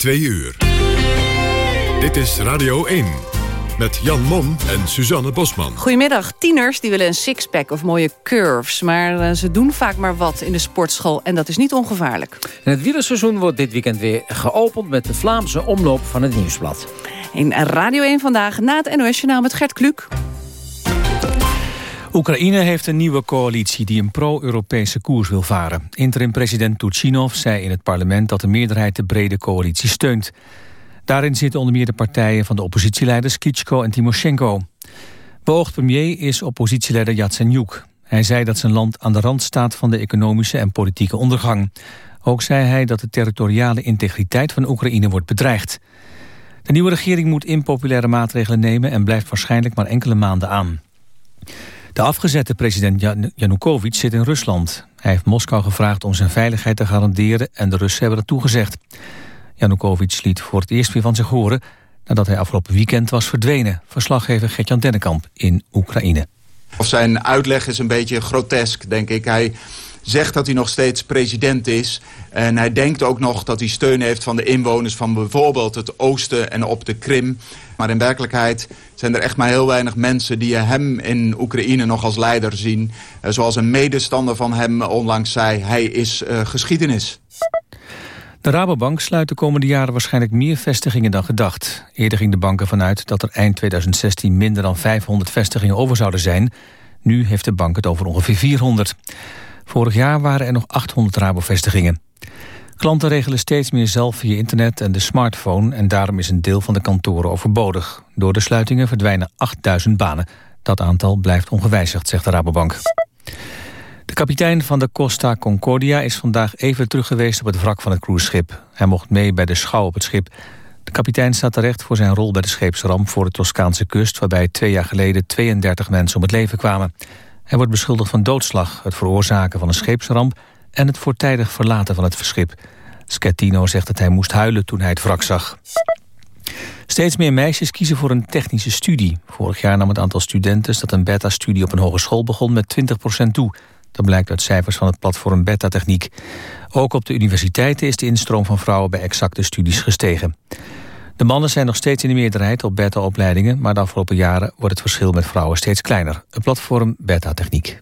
2 uur. Dit is Radio 1. Met Jan Mom en Suzanne Bosman. Goedemiddag. Tieners die willen een sixpack of mooie curves. Maar eh, ze doen vaak maar wat in de sportschool. En dat is niet ongevaarlijk. En het wielerseizoen wordt dit weekend weer geopend... met de Vlaamse omloop van het Nieuwsblad. In Radio 1 vandaag na het NOS-journaal met Gert Kluk. Oekraïne heeft een nieuwe coalitie die een pro-Europese koers wil varen. Interim-president Turchinov zei in het parlement dat de meerderheid de brede coalitie steunt. Daarin zitten onder meer de partijen van de oppositieleiders Kitschko en Timoshenko. Beoogd premier is oppositieleider Yatsenyuk. Hij zei dat zijn land aan de rand staat van de economische en politieke ondergang. Ook zei hij dat de territoriale integriteit van Oekraïne wordt bedreigd. De nieuwe regering moet impopulaire maatregelen nemen en blijft waarschijnlijk maar enkele maanden aan. De afgezette president Yanukovych zit in Rusland. Hij heeft Moskou gevraagd om zijn veiligheid te garanderen en de Russen hebben dat toegezegd. Janukovic liet voor het eerst weer van zich horen nadat hij afgelopen weekend was verdwenen. Verslaggever Gertjan Dennekamp in Oekraïne. Of zijn uitleg is een beetje grotesk, denk ik. Hij zegt dat hij nog steeds president is. En hij denkt ook nog dat hij steun heeft van de inwoners van bijvoorbeeld het oosten en op de Krim. Maar in werkelijkheid zijn er echt maar heel weinig mensen die hem in Oekraïne nog als leider zien. Eh, zoals een medestander van hem onlangs zei, hij is uh, geschiedenis. De Rabobank sluit de komende jaren waarschijnlijk meer vestigingen dan gedacht. Eerder ging de bank ervan uit dat er eind 2016 minder dan 500 vestigingen over zouden zijn. Nu heeft de bank het over ongeveer 400. Vorig jaar waren er nog 800 Rabo-vestigingen. Klanten regelen steeds meer zelf via internet en de smartphone... en daarom is een deel van de kantoren overbodig. Door de sluitingen verdwijnen 8000 banen. Dat aantal blijft ongewijzigd, zegt de Rabobank. De kapitein van de Costa Concordia is vandaag even terug geweest op het wrak van het cruiseschip. Hij mocht mee bij de schouw op het schip. De kapitein staat terecht voor zijn rol bij de scheepsramp voor de Toscaanse kust... waarbij twee jaar geleden 32 mensen om het leven kwamen. Hij wordt beschuldigd van doodslag, het veroorzaken van een scheepsramp... en het voortijdig verlaten van het schip. Schettino zegt dat hij moest huilen toen hij het wrak zag. Steeds meer meisjes kiezen voor een technische studie. Vorig jaar nam het aantal studenten dat een beta-studie op een hogeschool begon met 20% toe. Dat blijkt uit cijfers van het platform Beta Techniek. Ook op de universiteiten is de instroom van vrouwen bij exacte studies gestegen. De mannen zijn nog steeds in de meerderheid op beta-opleidingen... maar de afgelopen jaren wordt het verschil met vrouwen steeds kleiner. Het platform Beta Techniek.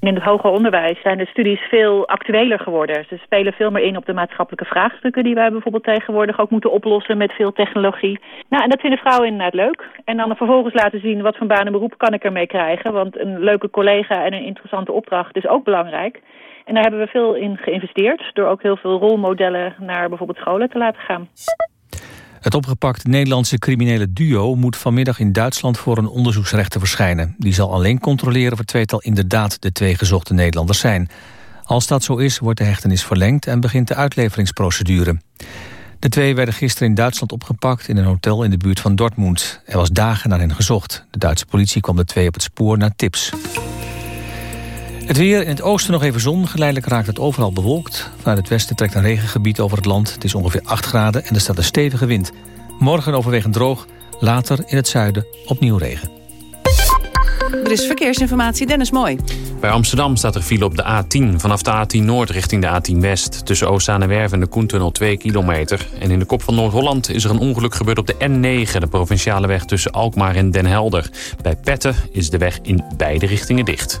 In het hoger onderwijs zijn de studies veel actueler geworden. Ze spelen veel meer in op de maatschappelijke vraagstukken... die wij bijvoorbeeld tegenwoordig ook moeten oplossen met veel technologie. Nou, en dat vinden vrouwen inderdaad leuk. En dan vervolgens laten zien wat voor baan en beroep kan ik ermee krijgen. Want een leuke collega en een interessante opdracht is ook belangrijk. En daar hebben we veel in geïnvesteerd... door ook heel veel rolmodellen naar bijvoorbeeld scholen te laten gaan. Het opgepakte Nederlandse criminele duo moet vanmiddag in Duitsland voor een onderzoeksrechter verschijnen. Die zal alleen controleren of het tweetal inderdaad de twee gezochte Nederlanders zijn. Als dat zo is, wordt de hechtenis verlengd en begint de uitleveringsprocedure. De twee werden gisteren in Duitsland opgepakt in een hotel in de buurt van Dortmund. Er was dagen naar hen gezocht. De Duitse politie kwam de twee op het spoor naar tips. Het weer in het oosten nog even zon. Geleidelijk raakt het overal bewolkt. Vanuit het westen trekt een regengebied over het land. Het is ongeveer 8 graden en er staat een stevige wind. Morgen overwegend droog. Later in het zuiden opnieuw regen. Er is verkeersinformatie, Dennis Mooi. Bij Amsterdam staat er file op de A10. Vanaf de A10 Noord richting de A10 West. Tussen Oostzaanewerf en de Koentunnel 2 kilometer. En in de kop van Noord-Holland is er een ongeluk gebeurd op de N9... de provinciale weg tussen Alkmaar en Den Helder. Bij Petten is de weg in beide richtingen dicht.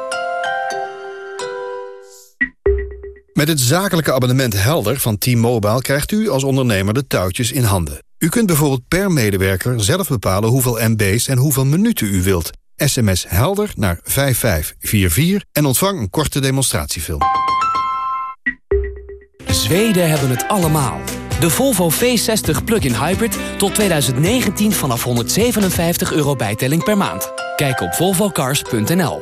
Met het zakelijke abonnement Helder van T-Mobile krijgt u als ondernemer de touwtjes in handen. U kunt bijvoorbeeld per medewerker zelf bepalen hoeveel MB's en hoeveel minuten u wilt SMS helder naar 5544 en ontvang een korte demonstratiefilm. Zweden hebben het allemaal. De Volvo V60 Plug-in Hybrid tot 2019 vanaf 157 euro bijtelling per maand. Kijk op volvocars.nl.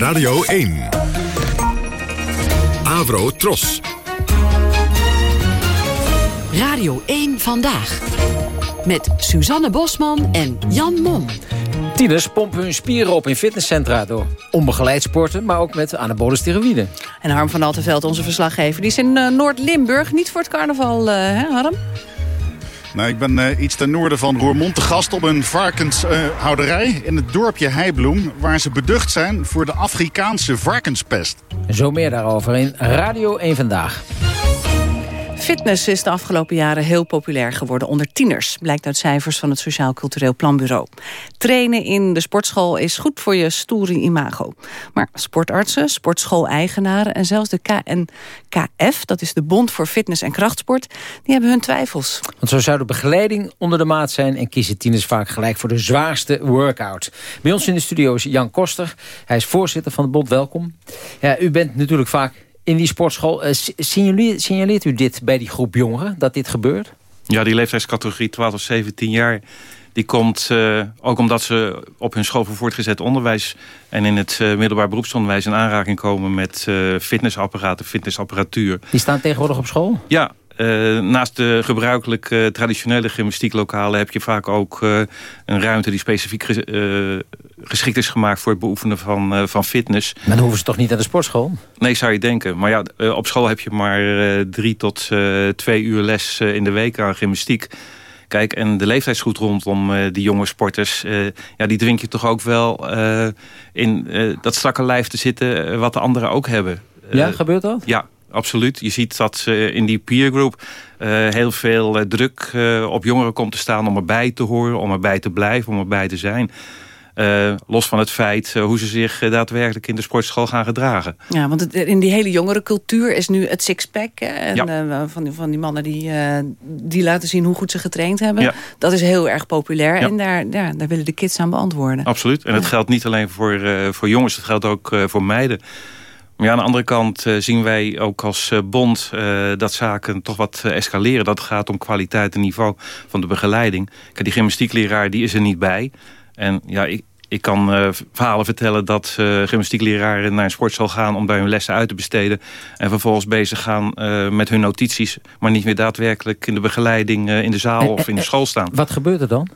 Radio 1. Avro Tros. Radio 1 Vandaag. Met Suzanne Bosman en Jan Mom. Tieners pompen hun spieren op in fitnesscentra door onbegeleid sporten, maar ook met anabole steroïden. En Harm van Altenveld, onze verslaggever, die is in uh, Noord-Limburg. Niet voor het carnaval, uh, hè Harm? Nou, ik ben uh, iets ten noorden van Roermond te gast op een varkenshouderij uh, in het dorpje Heibloem... waar ze beducht zijn voor de Afrikaanse varkenspest. En zo meer daarover in Radio 1 Vandaag. Fitness is de afgelopen jaren heel populair geworden onder tieners. Blijkt uit cijfers van het Sociaal Cultureel Planbureau. Trainen in de sportschool is goed voor je stoere imago. Maar sportartsen, sportschool-eigenaren en zelfs de KNKF... dat is de Bond voor Fitness en Krachtsport, die hebben hun twijfels. Want zo zou de begeleiding onder de maat zijn... en kiezen tieners vaak gelijk voor de zwaarste workout. Bij ons in de studio is Jan Koster. Hij is voorzitter van de Bond. Welkom. Ja, u bent natuurlijk vaak in die sportschool. Uh, signaleert, signaleert u dit bij die groep jongeren, dat dit gebeurt? Ja, die leeftijdscategorie 12 of 17 jaar... die komt uh, ook omdat ze op hun school voor voortgezet onderwijs... en in het uh, middelbaar beroepsonderwijs in aanraking komen... met fitnessapparaten, fitnessapparatuur. Die staan tegenwoordig op school? Ja, uh, naast de gebruikelijke uh, traditionele gymnastieklokalen... heb je vaak ook uh, een ruimte die specifiek geschikt is gemaakt... voor het beoefenen van, van fitness. Maar dan hoeven ze toch niet naar de sportschool? Nee, zou je denken. Maar ja, op school heb je maar drie tot twee uur les in de week aan gymnastiek. Kijk, en de leeftijdsgroep rondom die jonge sporters... ja, die dwing je toch ook wel in dat strakke lijf te zitten... wat de anderen ook hebben. Ja, gebeurt dat? Ja, absoluut. Je ziet dat uh, in die peergroep uh, heel veel uh, druk op jongeren komt te staan... om erbij te horen, om erbij te blijven, om erbij te zijn. Los van het feit hoe ze zich daadwerkelijk in de sportschool gaan gedragen. Ja, want het, in die hele jongere cultuur is nu het sixpack. En ja. van, die, van die mannen die, die laten zien hoe goed ze getraind hebben. Ja. Dat is heel erg populair ja. en daar, ja, daar willen de kids aan beantwoorden. Absoluut. En het geldt niet alleen voor, voor jongens, het geldt ook voor meiden. Maar ja, aan de andere kant zien wij ook als bond uh, dat zaken toch wat escaleren. Dat gaat om kwaliteit en niveau van de begeleiding. Kijk, die gymnastiekleraar die is er niet bij. En ja, ik, ik kan verhalen vertellen dat gymnastiekleraren naar een sportschool gaan... om daar hun lessen uit te besteden. En vervolgens bezig gaan met hun notities... maar niet meer daadwerkelijk in de begeleiding in de zaal of in de school staan. Wat gebeurt er dan?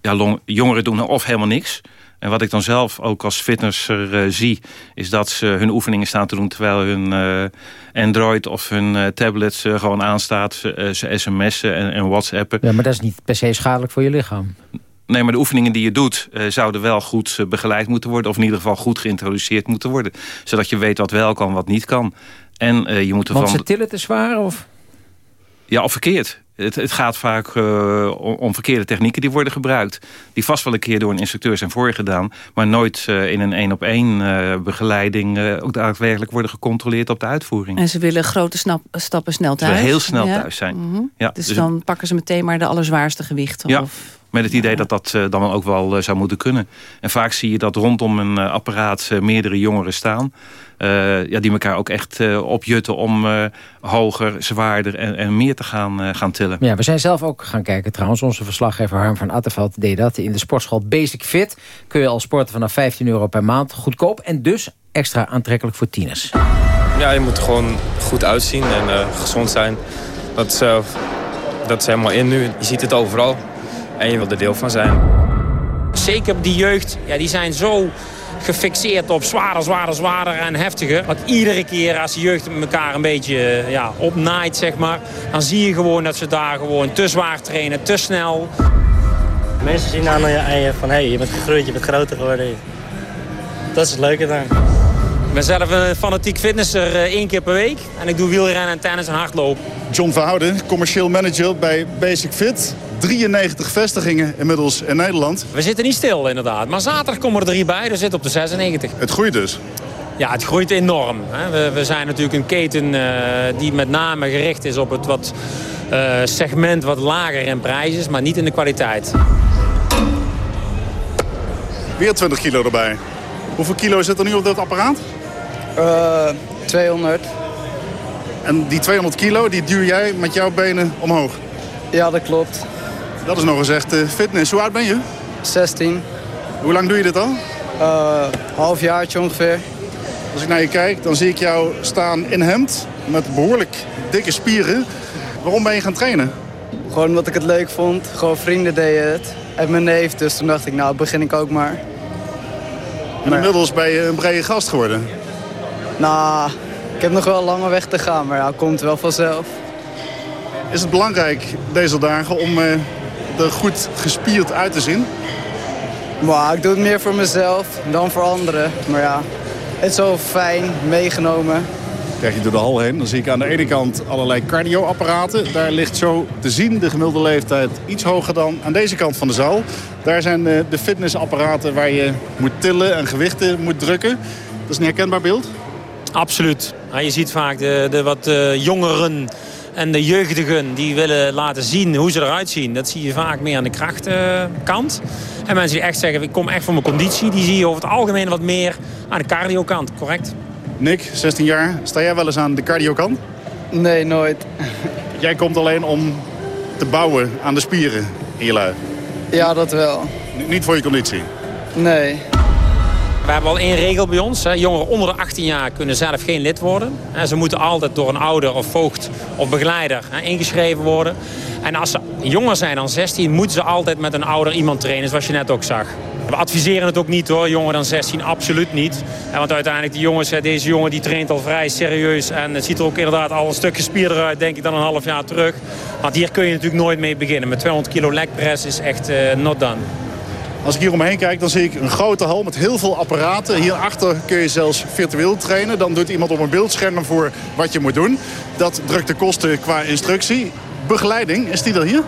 Ja, jongeren doen of helemaal niks... En wat ik dan zelf ook als fitnesser uh, zie... is dat ze hun oefeningen staan te doen... terwijl hun uh, Android of hun uh, tablets gewoon aanstaat. ze sms'en en, en whatsappen. Ja, maar dat is niet per se schadelijk voor je lichaam. Nee, maar de oefeningen die je doet... zouden wel goed begeleid moeten worden... of in ieder geval goed geïntroduceerd moeten worden. Zodat je weet wat wel kan, wat niet kan. En, je moet ervan... Want ze tillen te zwaar? Of? Ja, of verkeerd. Het, het, gaat vaak uh, om, verkeerde technieken die worden gebruikt. Die vast wel een keer door een instructeur zijn voorgedaan. Maar nooit uh, in een één op één uh, begeleiding ook daadwerkelijk worden gecontroleerd op de uitvoering. En ze willen grote snap, stappen snel thuis. Ze willen heel snel ja. thuis zijn. Mm -hmm. ja, dus, dus, dan pakken ze meteen maar de allerzwaarste gewichten. Ja. Of... Met het idee dat dat uh, dan ook wel uh, zou moeten kunnen. En vaak zie je dat rondom een uh, apparaat meerdere jongeren staan. ja, die elkaar ook echt opjutten om hoger, zwaarder en, en, meer te gaan, gaan tillen. Ja, we zijn zelf ook gaan kijken trouwens. Onze verslaggever Harm van Attenveld deed dat. In de sportschool Basic Fit kun je al sporten vanaf 15 euro per maand. Goedkoop en dus extra aantrekkelijk voor tieners. Ja, je moet gewoon goed uitzien en gezond zijn. Dat is, dat is helemaal in nu. Je ziet het overal. En je wil er deel van zijn. Zeker die jeugd, ja, die zijn zo gefixeerd op zwaarder, zwaarder, zwaarder en heftiger. Want iedere keer als de jeugd elkaar een beetje ja, opnaait, zeg maar... dan zie je gewoon dat ze daar gewoon te zwaar trainen, te snel. Mensen zien aan je, aan je van, hé, hey, je bent gegroeid, je bent groter geworden. Dat is het leuke daar. Ik ben zelf een fanatiek fitnesser uh, één keer per week. En ik doe wielrennen en tennis en hardlopen. John Verhouden, commercieel manager bij Basic Fit. 93 vestigingen inmiddels in Nederland. We zitten niet stil inderdaad. Maar zaterdag komen er drie bij. We zitten op de 96. Het groeit dus? Ja, het groeit enorm. We, we zijn natuurlijk een keten uh, die met name gericht is op het wat, uh, segment wat lager in prijs is. Maar niet in de kwaliteit. Weer 20 kilo erbij. Hoeveel kilo zit er nu op dat apparaat? Uh, 200. En die 200 kilo, die duw jij met jouw benen omhoog? Ja, dat klopt. Dat is nog eens echt uh, fitness. Hoe oud ben je? 16. Hoe lang doe je dit al? Uh, halfjaartje ongeveer. Als ik naar je kijk, dan zie ik jou staan in hemd met behoorlijk dikke spieren. Waarom ben je gaan trainen? Gewoon omdat ik het leuk vond. Gewoon vrienden deden het. En mijn neef, dus toen dacht ik, nou begin ik ook maar. En inmiddels ben je een brede gast geworden? Nou, ik heb nog wel een lange weg te gaan, maar ja, komt wel vanzelf. Is het belangrijk deze dagen om uh, er goed gespierd uit te zien? Maar ik doe het meer voor mezelf dan voor anderen. Maar ja, het is zo fijn, meegenomen. Krijg je door de hal heen, dan zie ik aan de ene kant allerlei cardioapparaten. Daar ligt zo te zien de gemiddelde leeftijd iets hoger dan aan deze kant van de zaal. Daar zijn de, de fitnessapparaten waar je moet tillen en gewichten moet drukken. Dat is een herkenbaar beeld? Absoluut. je ziet vaak de, de wat uh, jongeren en de jeugdigen die willen laten zien hoe ze eruit zien. Dat zie je vaak meer aan de krachtkant. En mensen die echt zeggen, ik kom echt voor mijn conditie... die zie je over het algemeen wat meer aan de cardio-kant, correct? Nick, 16 jaar. Sta jij wel eens aan de cardio-kant? Nee, nooit. Jij komt alleen om te bouwen aan de spieren in je lui? Ja, dat wel. N niet voor je conditie? Nee. We hebben al één regel bij ons. Hè. Jongeren onder de 18 jaar kunnen zelf geen lid worden. Ze moeten altijd door een ouder of voogd of begeleider hè, ingeschreven worden. En als ze jonger zijn dan 16 moeten ze altijd met een ouder iemand trainen, zoals je net ook zag. We adviseren het ook niet hoor, jonger dan 16, absoluut niet. Want uiteindelijk, die jongens, deze jongen die traint al vrij serieus. En het ziet er ook inderdaad al een stuk gespierder uit, denk ik, dan een half jaar terug. Want hier kun je natuurlijk nooit mee beginnen. Met 200 kilo legpress is echt uh, not done. Als ik hier omheen kijk, dan zie ik een grote hal met heel veel apparaten. Hierachter kun je zelfs virtueel trainen. Dan doet iemand op een beeldscherm voor wat je moet doen. Dat drukt de kosten qua instructie. Begeleiding, is die er hier?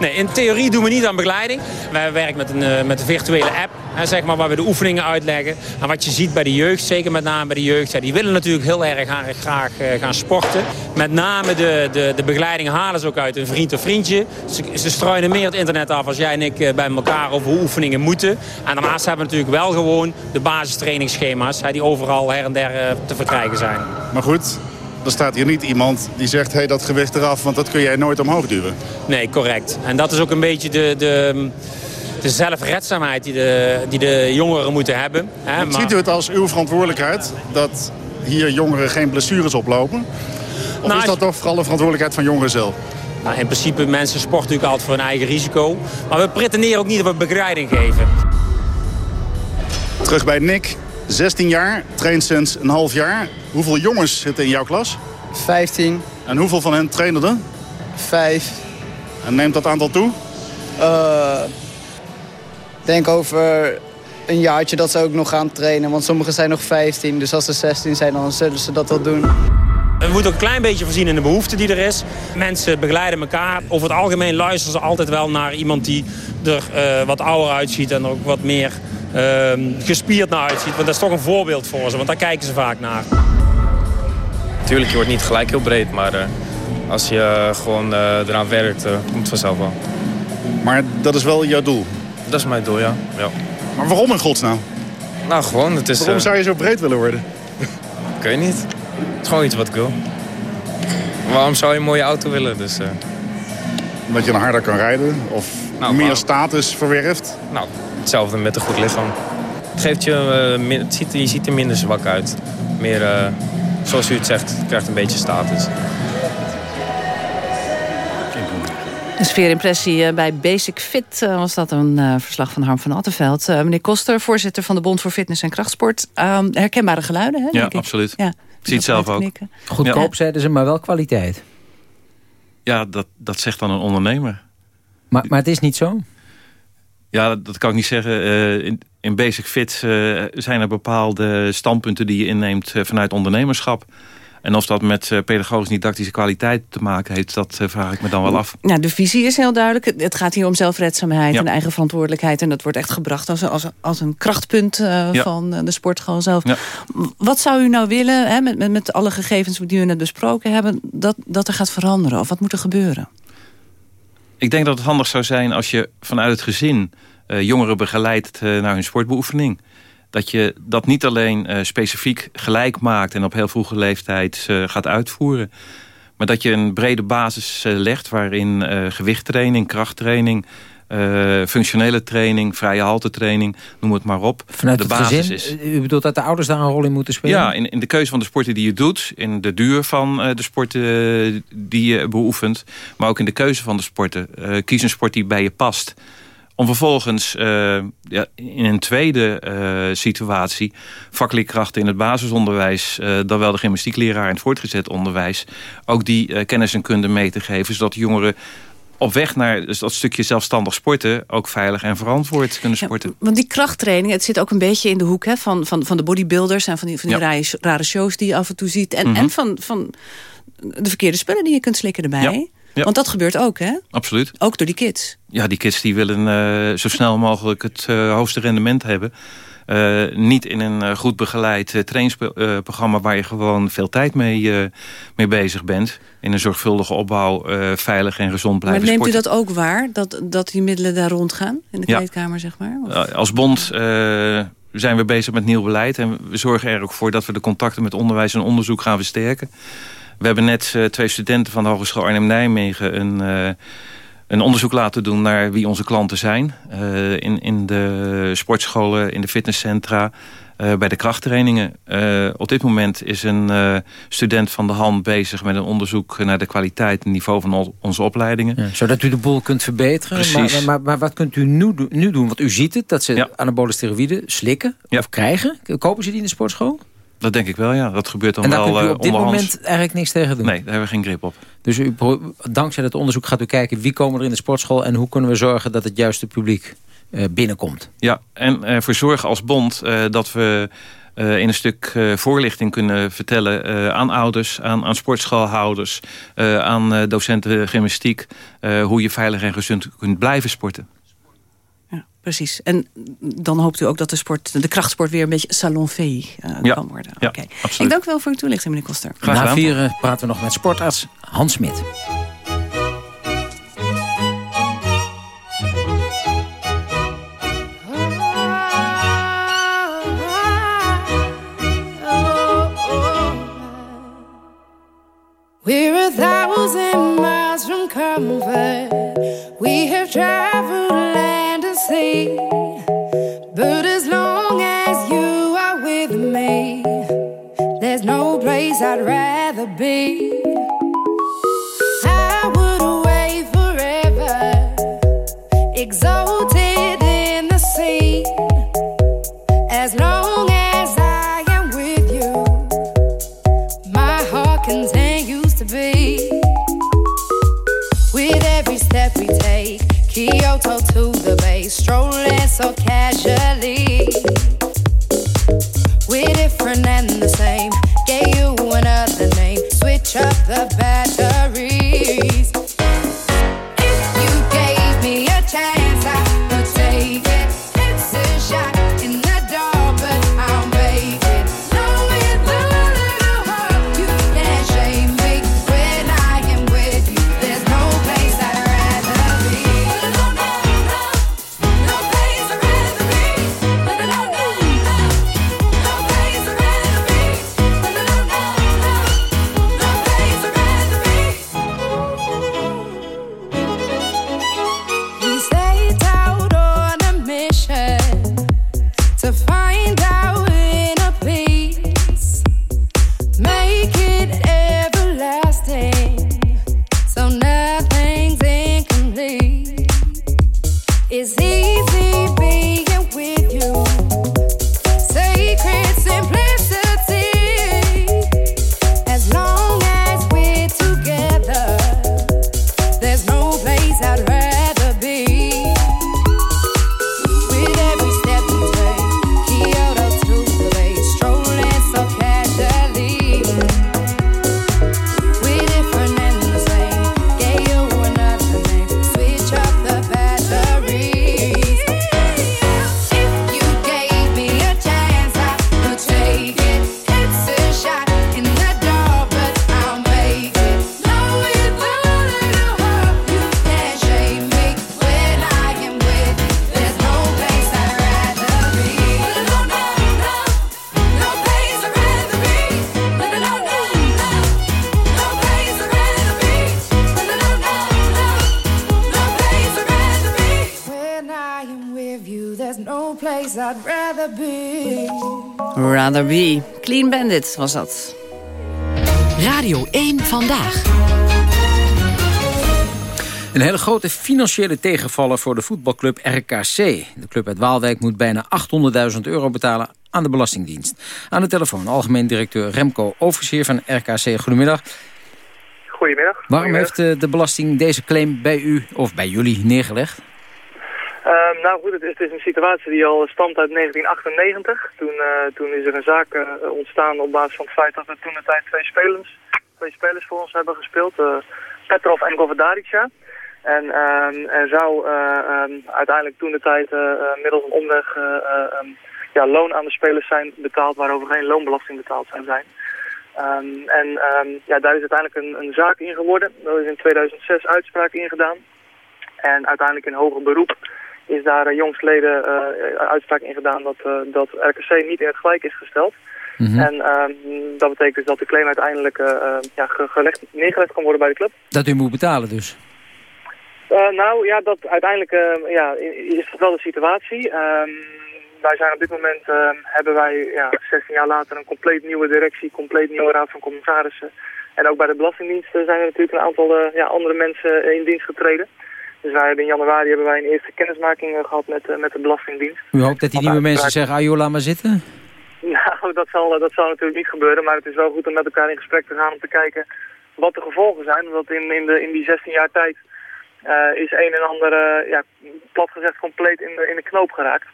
Nee, in theorie doen we niet aan begeleiding. Wij werken met een, uh, met een virtuele app, hè, zeg maar, waar we de oefeningen uitleggen. En wat je ziet bij de jeugd, zeker met name bij de jeugd... Die willen natuurlijk heel erg graag uh, gaan sporten. Met name de, de, de begeleiding halen ze ook uit een vriend of vriendje. Ze, ze struinen meer het internet af als jij en ik uh, bij elkaar over hoe oefeningen moeten. En daarnaast hebben we natuurlijk wel gewoon de basistrainingsschema's... Hè, die overal her en der te verkrijgen zijn. Maar goed, er staat hier niet iemand die zegt, hey, dat gewicht eraf, want dat kun jij nooit omhoog duwen. Nee, correct. En dat is ook een beetje de, de, de zelfredzaamheid die de, die de jongeren moeten hebben. Hè? Maar... Ziet u het als uw verantwoordelijkheid dat hier jongeren geen blessures oplopen? Of nou, is dat toch vooral de verantwoordelijkheid van jongeren zelf? Nou, in principe, mensen sporten natuurlijk altijd voor hun eigen risico. Maar we pretenderen ook niet dat we begeleiding geven. Terug bij Nick. 16 jaar, traint sinds een half jaar. Hoeveel jongens zitten in jouw klas? 15. En hoeveel van hen trainen er? Vijf. En neemt dat aantal toe? Uh, denk over een jaartje dat ze ook nog gaan trainen. Want sommigen zijn nog 15, dus als ze 16 zijn, dan zullen ze dat wel doen. We moeten ook een klein beetje voorzien in de behoefte die er is. Mensen begeleiden elkaar. Over het algemeen luisteren ze altijd wel naar iemand die er uh, wat ouder uitziet... en ook wat meer gespierd naar uitziet. Want dat is toch een voorbeeld voor ze, want daar kijken ze vaak naar. Tuurlijk, je wordt niet gelijk heel breed, maar uh, als je uh, gewoon uh, eraan werkt, komt het vanzelf wel. Maar dat is wel jouw doel? Dat is mijn doel, ja. ja. Maar waarom in godsnaam? Nou, gewoon, het is... Waarom zou je zo breed willen worden? Ik weet niet. Het is gewoon iets wat ik wil. Waarom zou je een mooie auto willen? Dus, Omdat je een harder kan rijden? Of nou, meer status verwerft? Nou, hetzelfde met een goed lichaam. Het geeft je, uh, het ziet, je ziet er minder zwak uit. Meer, uh, zoals u het zegt, krijgt een beetje status. Een sfeerimpressie bij Basic Fit was dat een uh, verslag van Harm van Attenveld. Uh, meneer Koster, voorzitter van de Bond voor Fitness en Krachtsport. Uh, herkenbare geluiden, hè? Ja, absoluut. Ja, ik zie het zelf ook. Goedkoop ja. zeiden ze, maar wel kwaliteit. Ja, dat, dat zegt dan een ondernemer. Maar, maar het is niet zo? Ja, dat kan ik niet zeggen. Uh, in, in Basic Fit uh, zijn er bepaalde standpunten die je inneemt vanuit ondernemerschap. En of dat met pedagogisch-didactische kwaliteit te maken heeft... dat vraag ik me dan wel af. Nou, de visie is heel duidelijk. Het gaat hier om zelfredzaamheid en eigen verantwoordelijkheid. En dat wordt echt gebracht als, als, als een krachtpunt uh, ja. van de sportschool zelf. Ja. Wat zou u nou willen, hè, met, met, met alle gegevens die we net besproken hebben... Dat, dat er gaat veranderen? Of wat moet er gebeuren? Ik denk dat het handig zou zijn als je vanuit het gezin... jongeren begeleidt naar hun sportbeoefening dat je dat niet alleen uh, specifiek gelijk maakt... en op heel vroege leeftijd gaat uitvoeren. Maar dat je een brede basis legt waarin gewichttraining, krachttraining... functionele training, vrije haltetraining, noem het maar op. Vanuit de basis gezin? is. U bedoelt dat de ouders daar een rol in moeten spelen? Ja, in, in de keuze van de sporten die je doet. In de duur van de sporten die je beoefent. Maar ook in de keuze van de sporten. kies een sport die bij je past. Om vervolgens ja, in een tweede situatie... vakleerkrachten in het basisonderwijs... Dan wel de gymnastiekleraar in het voortgezet onderwijs... ook die kennis en kunde mee te geven... zodat de jongeren op weg naar dus dat stukje zelfstandig sporten... ook veilig en verantwoord kunnen sporten. Ja, want die krachttraining, het zit ook een beetje in de hoek... Hè, van, van, van de bodybuilders en van die, van die ja. rare, rare, shows die je af en toe ziet. En, mm -hmm. en van, van de verkeerde spullen die je kunt slikken erbij. Ja. Ja. Want dat gebeurt ook, hè? Absoluut. Ook door die kids. Ja, die kids die willen uh, zo snel mogelijk het uh, hoogste rendement hebben. Uh, niet in een goed begeleid trainingsprogramma... waar je gewoon veel tijd mee, mee bezig bent. In een zorgvuldige opbouw, veilig en gezond blijven Maar neemt sporten. u dat ook waar? Dat, dat die middelen daar rondgaan? In de kleedkamer, zeg maar? Of? als bond zijn we bezig met nieuw beleid. En we zorgen er ook voor dat we de contacten met onderwijs en onderzoek gaan versterken. We hebben net uh, twee studenten van de Hogeschool Arnhem-Nijmegen... Een, uh, een onderzoek laten doen naar wie onze klanten zijn. Uh, in, in de sportscholen, in de fitnesscentra... bij de krachttrainingen. op dit moment is een student van de hand bezig met een onderzoek... naar de kwaliteit en niveau van onze opleidingen. Ja, zodat u de boel kunt verbeteren. Maar, maar, maar, wat kunt u nu, nu doen? Want u ziet het, dat ze ja. anabole steroïden slikken ja. of krijgen. Kopen ze die in de sportschool? Dat denk ik wel, ja. Dat gebeurt dan wel En daar uh, op dit moment eigenlijk niks tegen doen? Nee, daar hebben we geen grip op. Dus u, dankzij dat onderzoek gaat u kijken wie komen er in de sportschool... en hoe kunnen we zorgen dat het juiste publiek uh, binnenkomt? Ja, en uh, voor zorgen als bond dat we... Uh, in een stuk uh, voorlichting kunnen vertellen uh, aan ouders, aan, aan sportschoolhouders, aan docenten gymnastiek, hoe je veilig en gezond kunt blijven sporten. Precies. En dan hoopt u ook dat de, sport, de krachtsport weer een beetje salonfee uh, ja. kan worden. Ja, okay. absoluut. Ik dank u wel voor uw toelichting, meneer Koster. Na vieren praten we nog met sportarts Hans Smit. We're a thousand miles from comfort. We have traveled But as long as you are with me, there's no place I'd rather be. I would away forever, exalted strolling so casually. I'd rather be. Rather Be. Clean Bandit was dat. Radio 1 Vandaag. Een hele grote financiële tegenvaller voor de voetbalclub RKC. De club uit Waalwijk moet bijna 800.000 euro betalen aan de Belastingdienst. Aan de telefoon algemeen directeur Remco Overseer van RKC. Goedemiddag. Goedemiddag. Waarom heeft eh, de belasting deze claim bij u of bij jullie neergelegd? Ehm, nou goed, het is, een situatie die al stamt uit 1998. Toen, eh, toen is er een zaak eh, ontstaan op basis van het feit dat er toen de tijd twee spelers, twee spelers voor ons hebben gespeeld. Petrov en Govardarica. En um, er zou um, uiteindelijk toen de tijd middels een omweg ja, loon aan de spelers zijn betaald waarover geen loonbelasting betaald zou zijn. En ja, daar is uiteindelijk een, een zaak in geworden. Daar is in 2006 uitspraak in gedaan. En uiteindelijk in hoger beroep is daar uh, jongstleden uh, uitspraak in gedaan dat, dat RKC niet in het gelijk is gesteld. Mm -hmm. En um, dat betekent dus dat de claim uiteindelijk ja, gelegd, neergelegd kan worden bij de club. Dat u moet betalen dus? nou ja, dat uiteindelijk ja, is dat wel de situatie. wij zijn op dit moment, uh, hebben wij ja, 16 jaar later een compleet nieuwe directie, compleet nieuwe raad van commissarissen. En ook bij de Belastingdienst zijn er natuurlijk een aantal uh, ja, andere mensen in dienst getreden. Dus wij hebben in januari hebben wij een eerste kennismaking gehad met, uh, met de Belastingdienst. U hoopt dat die nieuwe mensen zeggen, ah joh, laat maar zitten? Nou, dat zal, dat zal natuurlijk niet gebeuren, maar het is wel goed om met elkaar in gesprek te gaan om te kijken wat de gevolgen zijn. Want in, in, de, in die 16 jaar tijd uh, is een en ander, uh, ja, plat gezegd, compleet in de, in de knoop geraakt.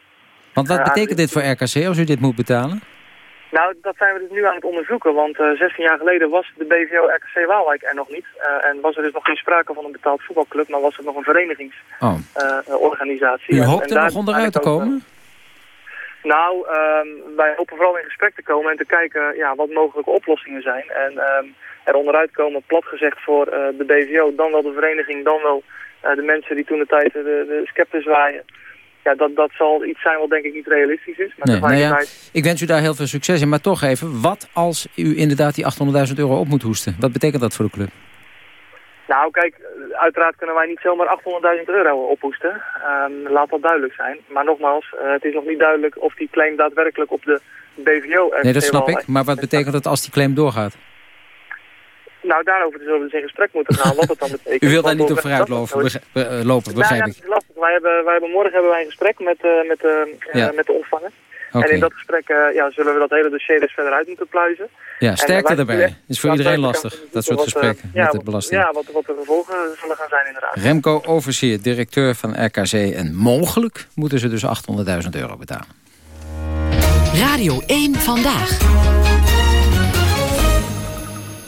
Want wat betekent dit voor RKC als u dit moet betalen? Nou, dat zijn we dus nu aan het onderzoeken, want uh, 16 jaar geleden was de BVO RKC Waalwijk er nog niet. Uh, en was er dus nog geen sprake van een betaald voetbalclub, maar was het nog een verenigingsorganisatie. Oh. Uh, u hoopt er nog onderuit te komen? Nou, um, wij hopen vooral in gesprek te komen en te kijken ja, wat mogelijke oplossingen zijn. En um, er onderuit komen, plat gezegd, voor de BVO, dan wel de vereniging, dan wel de mensen die toen de tijd de, de scepter zwaaien ja, dat, dat zal iets zijn wat denk ik niet realistisch is. Maar nee, nou ja, ik wens u daar heel veel succes in. Maar toch even, wat als u inderdaad die 800.000 euro op moet hoesten? Wat betekent dat voor de club? Nou, kijk, uiteraard kunnen wij niet zomaar 800.000 euro ophoesten. Um, laat dat duidelijk zijn. Maar nogmaals, uh, het is nog niet duidelijk of die claim daadwerkelijk op de BVO... Nee, dat snap ik. Maar wat betekent dat als die claim doorgaat? Nou, daarover zullen we dus in gesprek moeten gaan, wat dat dan betekent. U wilt daar niet op vooruit lopen, begrijp, lopen, begrijp ik. Nou, ja, wij hebben, wij hebben, morgen hebben wij een gesprek met, uh, met, uh, ja. met de ontvanger. Okay. En in dat gesprek uh, ja, zullen we dat hele dossier dus verder uit moeten pluizen. Ja, sterkte erbij. is voor iedereen lastig, dat soort gesprekken ja, met de belasting. Ja, wat, wat de gevolgen zullen gaan zijn inderdaad. Remco Overseer, directeur van RKC. En mogelijk moeten ze dus 800.000 euro betalen. Radio 1 Vandaag.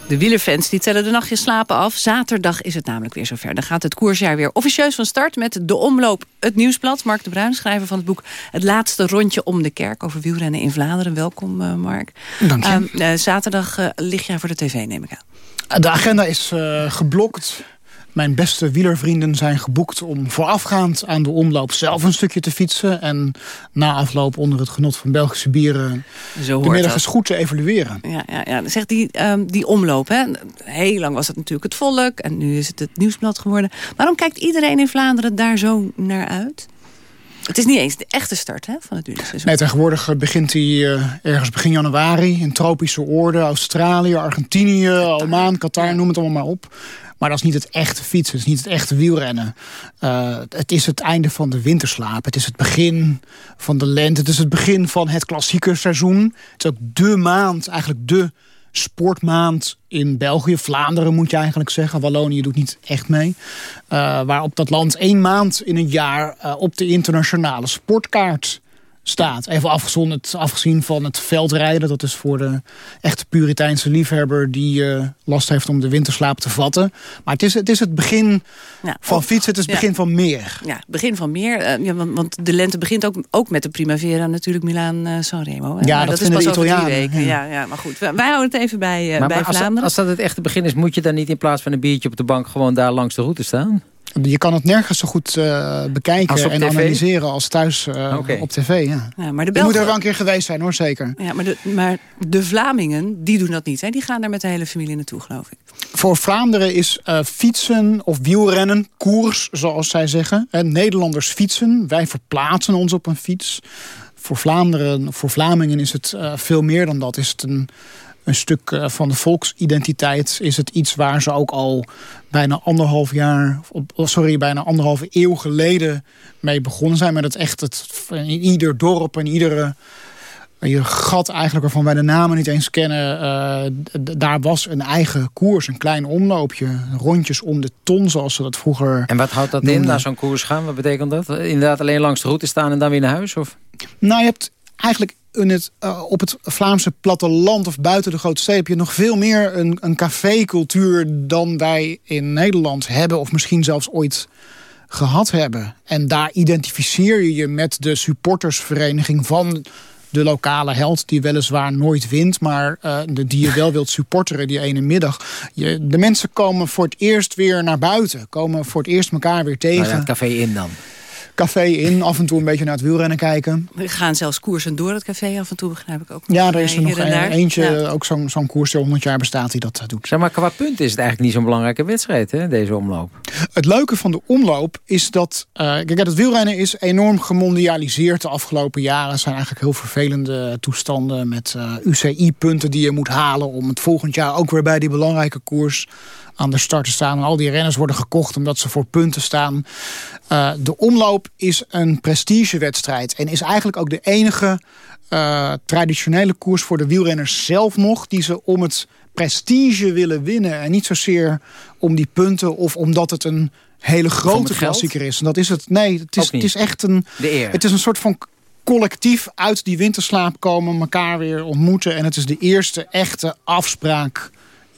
De wielerfans die tellen de nachtjes slapen af. Zaterdag is het namelijk weer zover. Dan gaat het koersjaar weer officieus van start met de omloop Het Nieuwsblad. Mark de Bruin, schrijver van het boek Het Laatste Rondje om de Kerk... over wielrennen in Vlaanderen. Welkom, uh, Mark. Dank je. Uh, zaterdag lig jij voor de tv, neem ik aan. De agenda is geblokt. Mijn beste wielervrienden zijn geboekt om voorafgaand aan de omloop zelf een stukje te fietsen. En na afloop onder het genot van Belgische bieren Zo de middag eens goed te evalueren. Ja, ja, ja. Zeg die, um, die omloop, hè? heel lang was het natuurlijk het volk en nu is het het nieuwsblad geworden. Waarom kijkt iedereen in Vlaanderen daar zo naar uit? Het is niet eens de echte start hè, van het wielerseizoen. Nee, tegenwoordig begint hij uh, ergens begin januari in tropische oorden. Australië, Argentinië, Oman, Qatar, noem het allemaal maar op. Maar dat is niet het echte fietsen, het is niet het echte wielrennen. Uh, het is het einde van de winterslaap. Het is het begin van de lente. Het is het begin van het klassieke seizoen. Het is ook de maand, eigenlijk de sportmaand in België. Vlaanderen moet je eigenlijk zeggen. Wallonië doet niet echt mee. Uh, waarop dat land één maand in een jaar uh, op de internationale sportkaart staat. Even afgezonderd, afgezien van het veldrijden. Dat is voor de echte Puriteinse liefhebber die uh, last heeft om de winterslaap te vatten. Maar het is het, is het begin ja, van of, fietsen, het is het begin ja. van meer. Ja, begin van meer. Uh, ja, want, want, de lente begint ook, ook met de Primavera natuurlijk Milaan uh, Sanremo. Ja, dat, dat vinden is pas de Italianen. Weken. Ja. Ja, maar goed, wij, wij houden het even bij, maar, bij maar Vlaanderen. Als, als dat het echte begin is, moet je dan niet in plaats van een biertje op de bank gewoon daar langs de route staan? Je kan het nergens zo goed uh, bekijken en TV? analyseren als thuis uh, okay. op tv. Ja. Ja, maar de Je moet er wel een keer geweest zijn hoor, zeker. Ja, maar, de, maar de Vlamingen, die doen dat niet. Hè? Die gaan daar met de hele familie naartoe, geloof ik. Voor Vlaanderen is uh, fietsen of wielrennen, koers, zoals zij zeggen. En Nederlanders fietsen, wij verplaatsen ons op een fiets. voor Vlaanderen, voor Vlamingen is het eh, veel meer dan dat. Is het een, een stuk eh, van de volksidentiteit? Is het iets waar ze ook al bijna anderhalf jaar, of, sorry, bijna anderhalve eeuw geleden mee begonnen zijn? Met het echt het, in ieder dorp en iedere je gat eigenlijk waarvan wij de namen niet eens kennen. d- daar was een eigen koers, een klein omloopje. Rondjes om de ton, zoals ze dat vroeger En wat houdt dat in, naar zo'n koers gaan? Wat betekent dat? Inderdaad alleen langs de route staan en dan weer naar huis? Of? Nou, je hebt eigenlijk in het, eh, op het Vlaamse platteland of buiten de grote steden... heb je nog veel meer een, een cafécultuur dan wij in Nederland hebben... of misschien zelfs ooit gehad hebben. En daar identificeer je je met de supportersvereniging van de lokale held... die weliswaar nooit wint, maar eh, de, die je wel wilt supporteren die ene middag. Je, de mensen komen voor het eerst weer naar buiten. Komen voor het eerst elkaar weer tegen. Nou ja, het café in dan. Café in, af en toe een beetje naar het wielrennen kijken. We gaan zelfs koersen door het café af en toe, begrijp ik ook. Ja, er is er nog hier en een- daar. eentje, Ja. ook zo'n zo'n koers die 100 jaar bestaat, die dat eh, doet. Zeg maar, qua punt is het eigenlijk niet zo'n belangrijke wedstrijd, hè, deze omloop. Het leuke van de omloop is dat... eh, kijk, het wielrennen is enorm gemondialiseerd de afgelopen jaren. Er zijn eigenlijk heel vervelende toestanden met eh, UCI-punten die je moet halen... om het volgend jaar ook weer bij die belangrijke koers aan de start te staan. En al die renners worden gekocht omdat ze voor punten staan. Eh, de omloop is een prestigewedstrijd en is eigenlijk ook de enige eh, traditionele koers voor de wielrenners zelf nog... die ze om het prestige willen winnen. En niet zozeer om die punten of omdat het een hele grote klassieker is. En dat is het. Nee, het is, het is echt een. De eer. Het is een soort van collectief uit die winterslaap komen, elkaar weer ontmoeten. En het is de eerste echte afspraak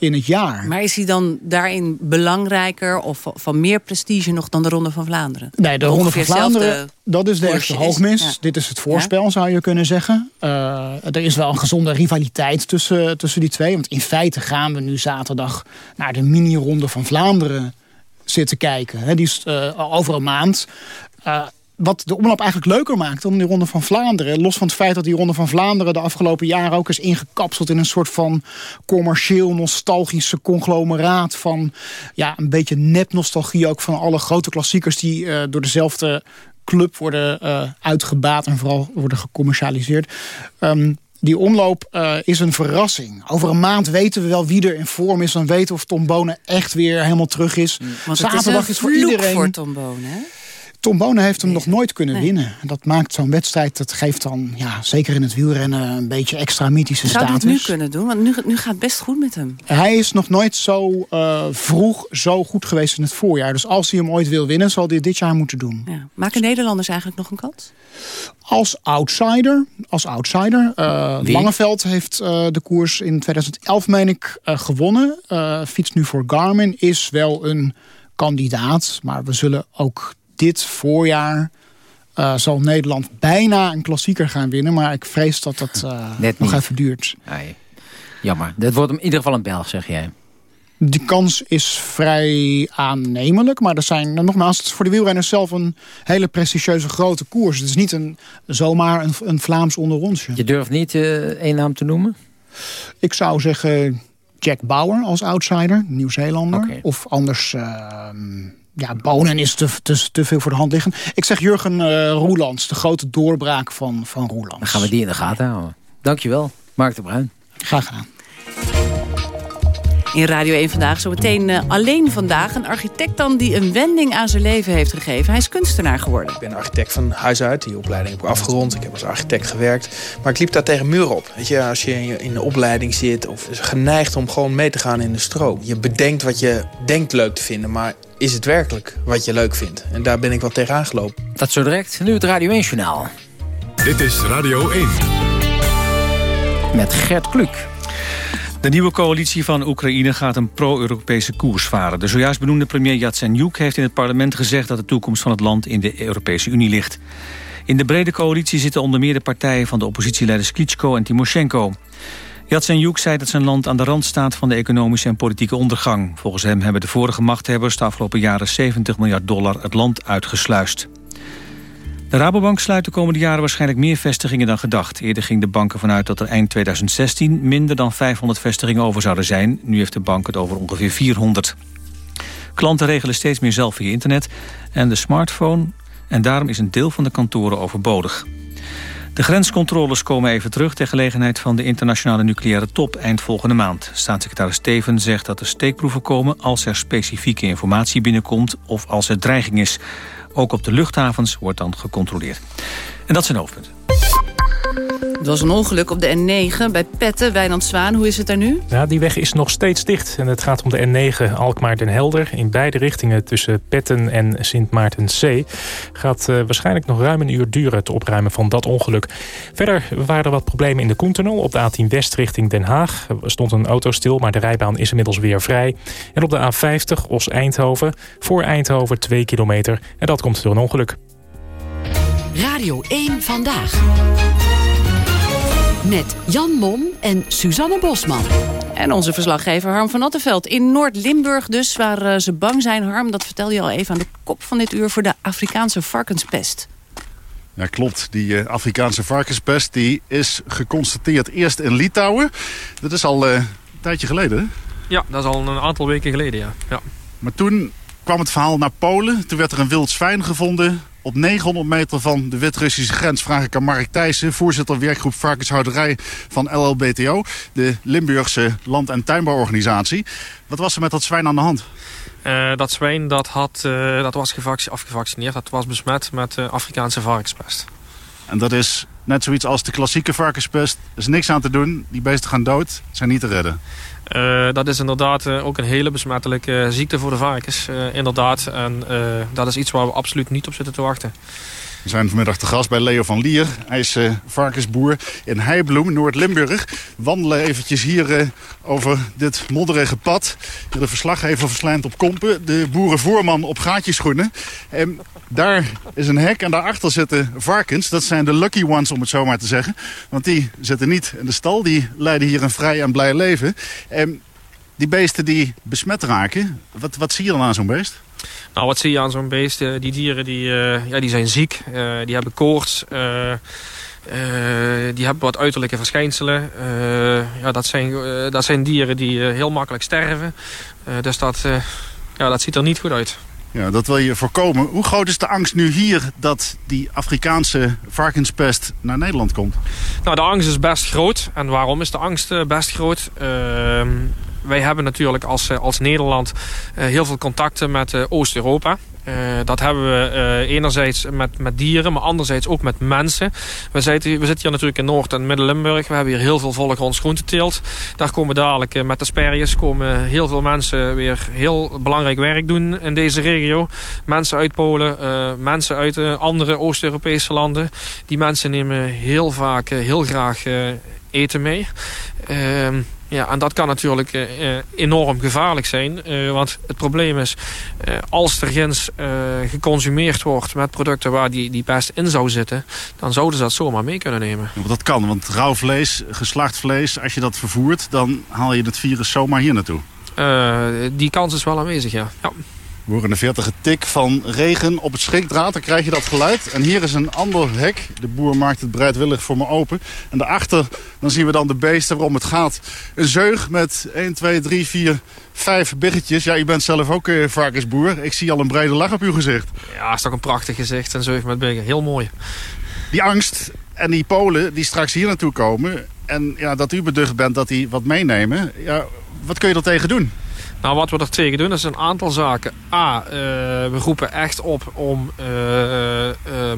in het jaar. Maar is hij dan daarin belangrijker of van- meer prestige nog dan de Ronde van Vlaanderen? Nee, de Ronde van Vlaanderen, dat is de is. hoogmis. Ja. Dit is het voorspel, zou je kunnen zeggen. Eh, er is wel een gezonde rivaliteit tussen, tussen die twee. Want in feite gaan we nu zaterdag naar de mini-ronde van Vlaanderen zitten kijken. Hè, die is eh, over een maand. Eh, wat de omloop eigenlijk leuker maakt dan die Ronde van Vlaanderen... los van het feit dat die Ronde van Vlaanderen de afgelopen jaren... ook is ingekapseld in een soort van commercieel, nostalgische conglomeraat... van ja, een beetje nep-nostalgie ook van alle grote klassiekers... die eh, door dezelfde club worden eh, uitgebaat en vooral worden gecommercialiseerd. Ehm, die omloop eh, is een verrassing. Over een maand weten we wel wie er in vorm is. Dan weten we of Tom Bonen echt weer helemaal terug is. Want het Zaterdag is, is, een voor iedereen. voor Tom Bonen, hè? Tom Bonen heeft hem nog nooit kunnen winnen. Dat maakt zo'n wedstrijd, dat geeft dan, ja, zeker in het wielrennen, een beetje extra mythische Zou hij status. het nu kunnen doen? Want nu, nu gaat het best goed met hem. Hij is nog nooit zo eh, vroeg zo goed geweest in het voorjaar. Dus als hij hem ooit wil winnen, zal hij het dit jaar moeten doen. Ja. Maken Nederlanders eigenlijk nog een kans? Als outsider, als outsider eh, Wie? Langeveld heeft eh, de koers in 2011, meen ik, eh, gewonnen. Eh fiets nu voor Garmin, is wel een kandidaat. Maar we zullen ook dit voorjaar... eh, zal Nederland bijna een klassieker gaan winnen. Maar ik vrees dat dat eh, nog even duurt. Nee. Jammer. Dat wordt in ieder geval een Belg, zeg jij. Die kans is vrij aannemelijk. Maar er zijn, nogmaals, het is voor de wielrenners zelf een hele prestigieuze grote koers. Het is niet een, zomaar een, een Vlaams onderrondje. Je durft niet eh, één naam te noemen? Ik zou zeggen Jack Bauer als outsider, Nieuw-Zeelander. Of anders, ehm, ja, Bonen is te, te, te veel voor de hand liggen. Ik zeg Jurgen eh Roelands, de grote doorbraak van, van Roelands. Dan gaan we die in de gaten houden. Dankjewel, Mark de Bruin. Graag gedaan. In Radio 1 vandaag zometeen uh, alleen vandaag. Een architect dan die een wending aan zijn leven heeft gegeven. Hij is kunstenaar geworden. Ik ben architect van huis uit. Die opleiding heb ik afgerond. Ik heb als architect gewerkt. Maar ik liep daar tegen muren op. Weet je, als je in, de opleiding zit of is geneigd om gewoon mee te gaan in de stroom. Je bedenkt wat je denkt leuk te vinden, maar is het werkelijk wat je leuk vindt? En daar ben ik wel tegen aangelopen. Dat zo direct. Nu het Radio 1 Journaal. Dit is Radio 1. Met Gert Kluk. De nieuwe coalitie van Oekraïne gaat een pro-Europese koers varen. De zojuist benoemde premier Yatsenyuk heeft in het parlement gezegd... dat de toekomst van het land in de Europese Unie ligt. In de brede coalitie zitten onder meer de partijen van de oppositieleiders Klitschko en Timoshenko. Yatsenyuk zei dat zijn land aan de rand staat van de economische en politieke ondergang. Volgens hem hebben de vorige machthebbers de afgelopen jaren 70 miljard dollar het land uitgesluist. De Rabobank sluit de komende jaren waarschijnlijk meer vestigingen dan gedacht. Eerder ging de bank ervan uit dat er eind 2016 minder dan 500 vestigingen over zouden zijn. Nu heeft de bank het over ongeveer 400. Klanten regelen steeds meer zelf via internet en de smartphone... en daarom is een deel van de kantoren overbodig. De grenscontroles komen even terug ter gelegenheid van de internationale nucleaire top eind volgende maand. Staatssecretaris Steven zegt dat er steekproeven komen als er specifieke informatie binnenkomt of als er dreiging is. Ook op de luchthavens wordt dan gecontroleerd. En dat zijn hoofdpunten. Het was een ongeluk op de N9 bij Petten, Wijnand Zwaan. Hoe is het daar nu? Ja, die weg is nog steeds dicht. En het gaat om de N9 Alkmaar-Den Helder. In beide richtingen tussen Petten en Sint Maartenzee. Gaat uh, waarschijnlijk nog ruim een uur duren het opruimen van dat ongeluk. Verder waren er wat problemen in de Koentunnel. Op de A10 West richting Den Haag er stond een auto stil... maar de rijbaan is inmiddels weer vrij. En op de A50 Os-Eindhoven voor Eindhoven 2 kilometer. En dat komt door een ongeluk. Radio 1 Vandaag. Met Jan Mom en Suzanne Bosman. En onze verslaggever Harm van Attenveld. In Noord-Limburg dus, waar uh, ze bang zijn, Harm... dat vertelde je al even aan de kop van dit uur... voor de Afrikaanse varkenspest. Ja, klopt. Die uh, Afrikaanse varkenspest die is geconstateerd eerst in Litouwen. Dat is al uh, een tijdje geleden, hè? Ja, dat is al een aantal weken geleden, ja. ja. Maar toen kwam het verhaal naar Polen. Toen werd er een wild zwijn gevonden op 900 meter van de Wit-Russische grens vraag ik aan Mark Thijssen... voorzitter werkgroep varkenshouderij van LLBTO... de Limburgse land- en tuinbouworganisatie. Wat was er met dat zwijn aan de hand? Uh, dat zwijn dat had, uh, dat was afgevaccineerd. Dat was besmet met uh, Afrikaanse varkenspest. En dat is net zoiets als de klassieke varkenspest. Er is niks aan te doen. Die beesten gaan dood. Zijn niet te redden. Uh, dat is inderdaad uh, ook een hele besmettelijke uh, ziekte voor de varkens. inderdaad. En dat is iets waar we absoluut niet op zitten te wachten. We zijn vanmiddag te gast bij Leo van Lier. Hij is varkensboer in Heibloem, Noord-Limburg. Wandelen eventjes hier uh, over dit modderige pad. De verslaggever verslijnt op kompen. De boerenvoorman op gaatjeschoenen. En daar is een hek en daarachter zitten varkens. Dat zijn de lucky ones, om het zo maar te zeggen. Want die zitten niet in de stal. Die leiden hier een vrij en blij leven. En die beesten die besmet raken, wat, wat zie je dan aan zo'n beest? Nou, wat zie je aan zo'n beest? Die dieren die, uh, ja, die zijn ziek, uh, die hebben koorts, uh, die hebben wat uiterlijke verschijnselen. ja, dat, zijn, dat zijn dieren die heel makkelijk sterven. dus dat, ja, dat ziet er niet goed uit. Ja, dat wil je voorkomen. Hoe groot is de angst nu hier dat die Afrikaanse varkenspest naar Nederland komt? Nou, de angst is best groot. En waarom is de angst best groot? Wij hebben natuurlijk als, als Nederland uh, heel veel contacten met uh, Oost-Europa. Dat hebben we enerzijds met, met dieren, maar anderzijds ook met mensen. We zitten, we zitten hier natuurlijk in Noord- en Midden-Limburg. We hebben hier heel veel volgronds groenteteelt. Daar komen dadelijk met de komen heel veel mensen weer heel belangrijk werk doen in deze regio. Mensen uit Polen, mensen uit andere Oost-Europese landen. Die mensen nemen heel vaak heel graag eten mee. Ja, en dat kan natuurlijk uh, enorm gevaarlijk zijn. Uh, want het probleem is, uh, als er ginds geconsumeerd wordt met producten waar die, die pest in zou zitten, dan zouden ze dat zomaar mee kunnen nemen. Ja, dat kan, want rauw vlees, geslacht vlees, als je dat vervoert, dan haal je het virus zomaar hier naartoe. die kans is wel aanwezig, ja. ja. We horen een veertige tik van regen op het schrikdraad. Dan krijg je dat geluid. En hier is een ander hek. De boer maakt het bereidwillig voor me open. En daarachter dan zien we dan de beesten waarom het gaat. Een zeug met 1, 2, 3, 4, 5 biggetjes. Ja, u bent zelf ook uh, varkensboer. Ik zie al een brede lach op uw gezicht. Ja, is toch een prachtig gezicht. Een zeug met biggen. Heel mooi. Die angst en die Polen die straks hier naartoe komen... en ja, dat u beducht bent dat die wat meenemen... Ja, wat kun je er tegen doen? Nou, wat we er tegen doen, is een aantal zaken. A, uh, we roepen echt op om uh, uh,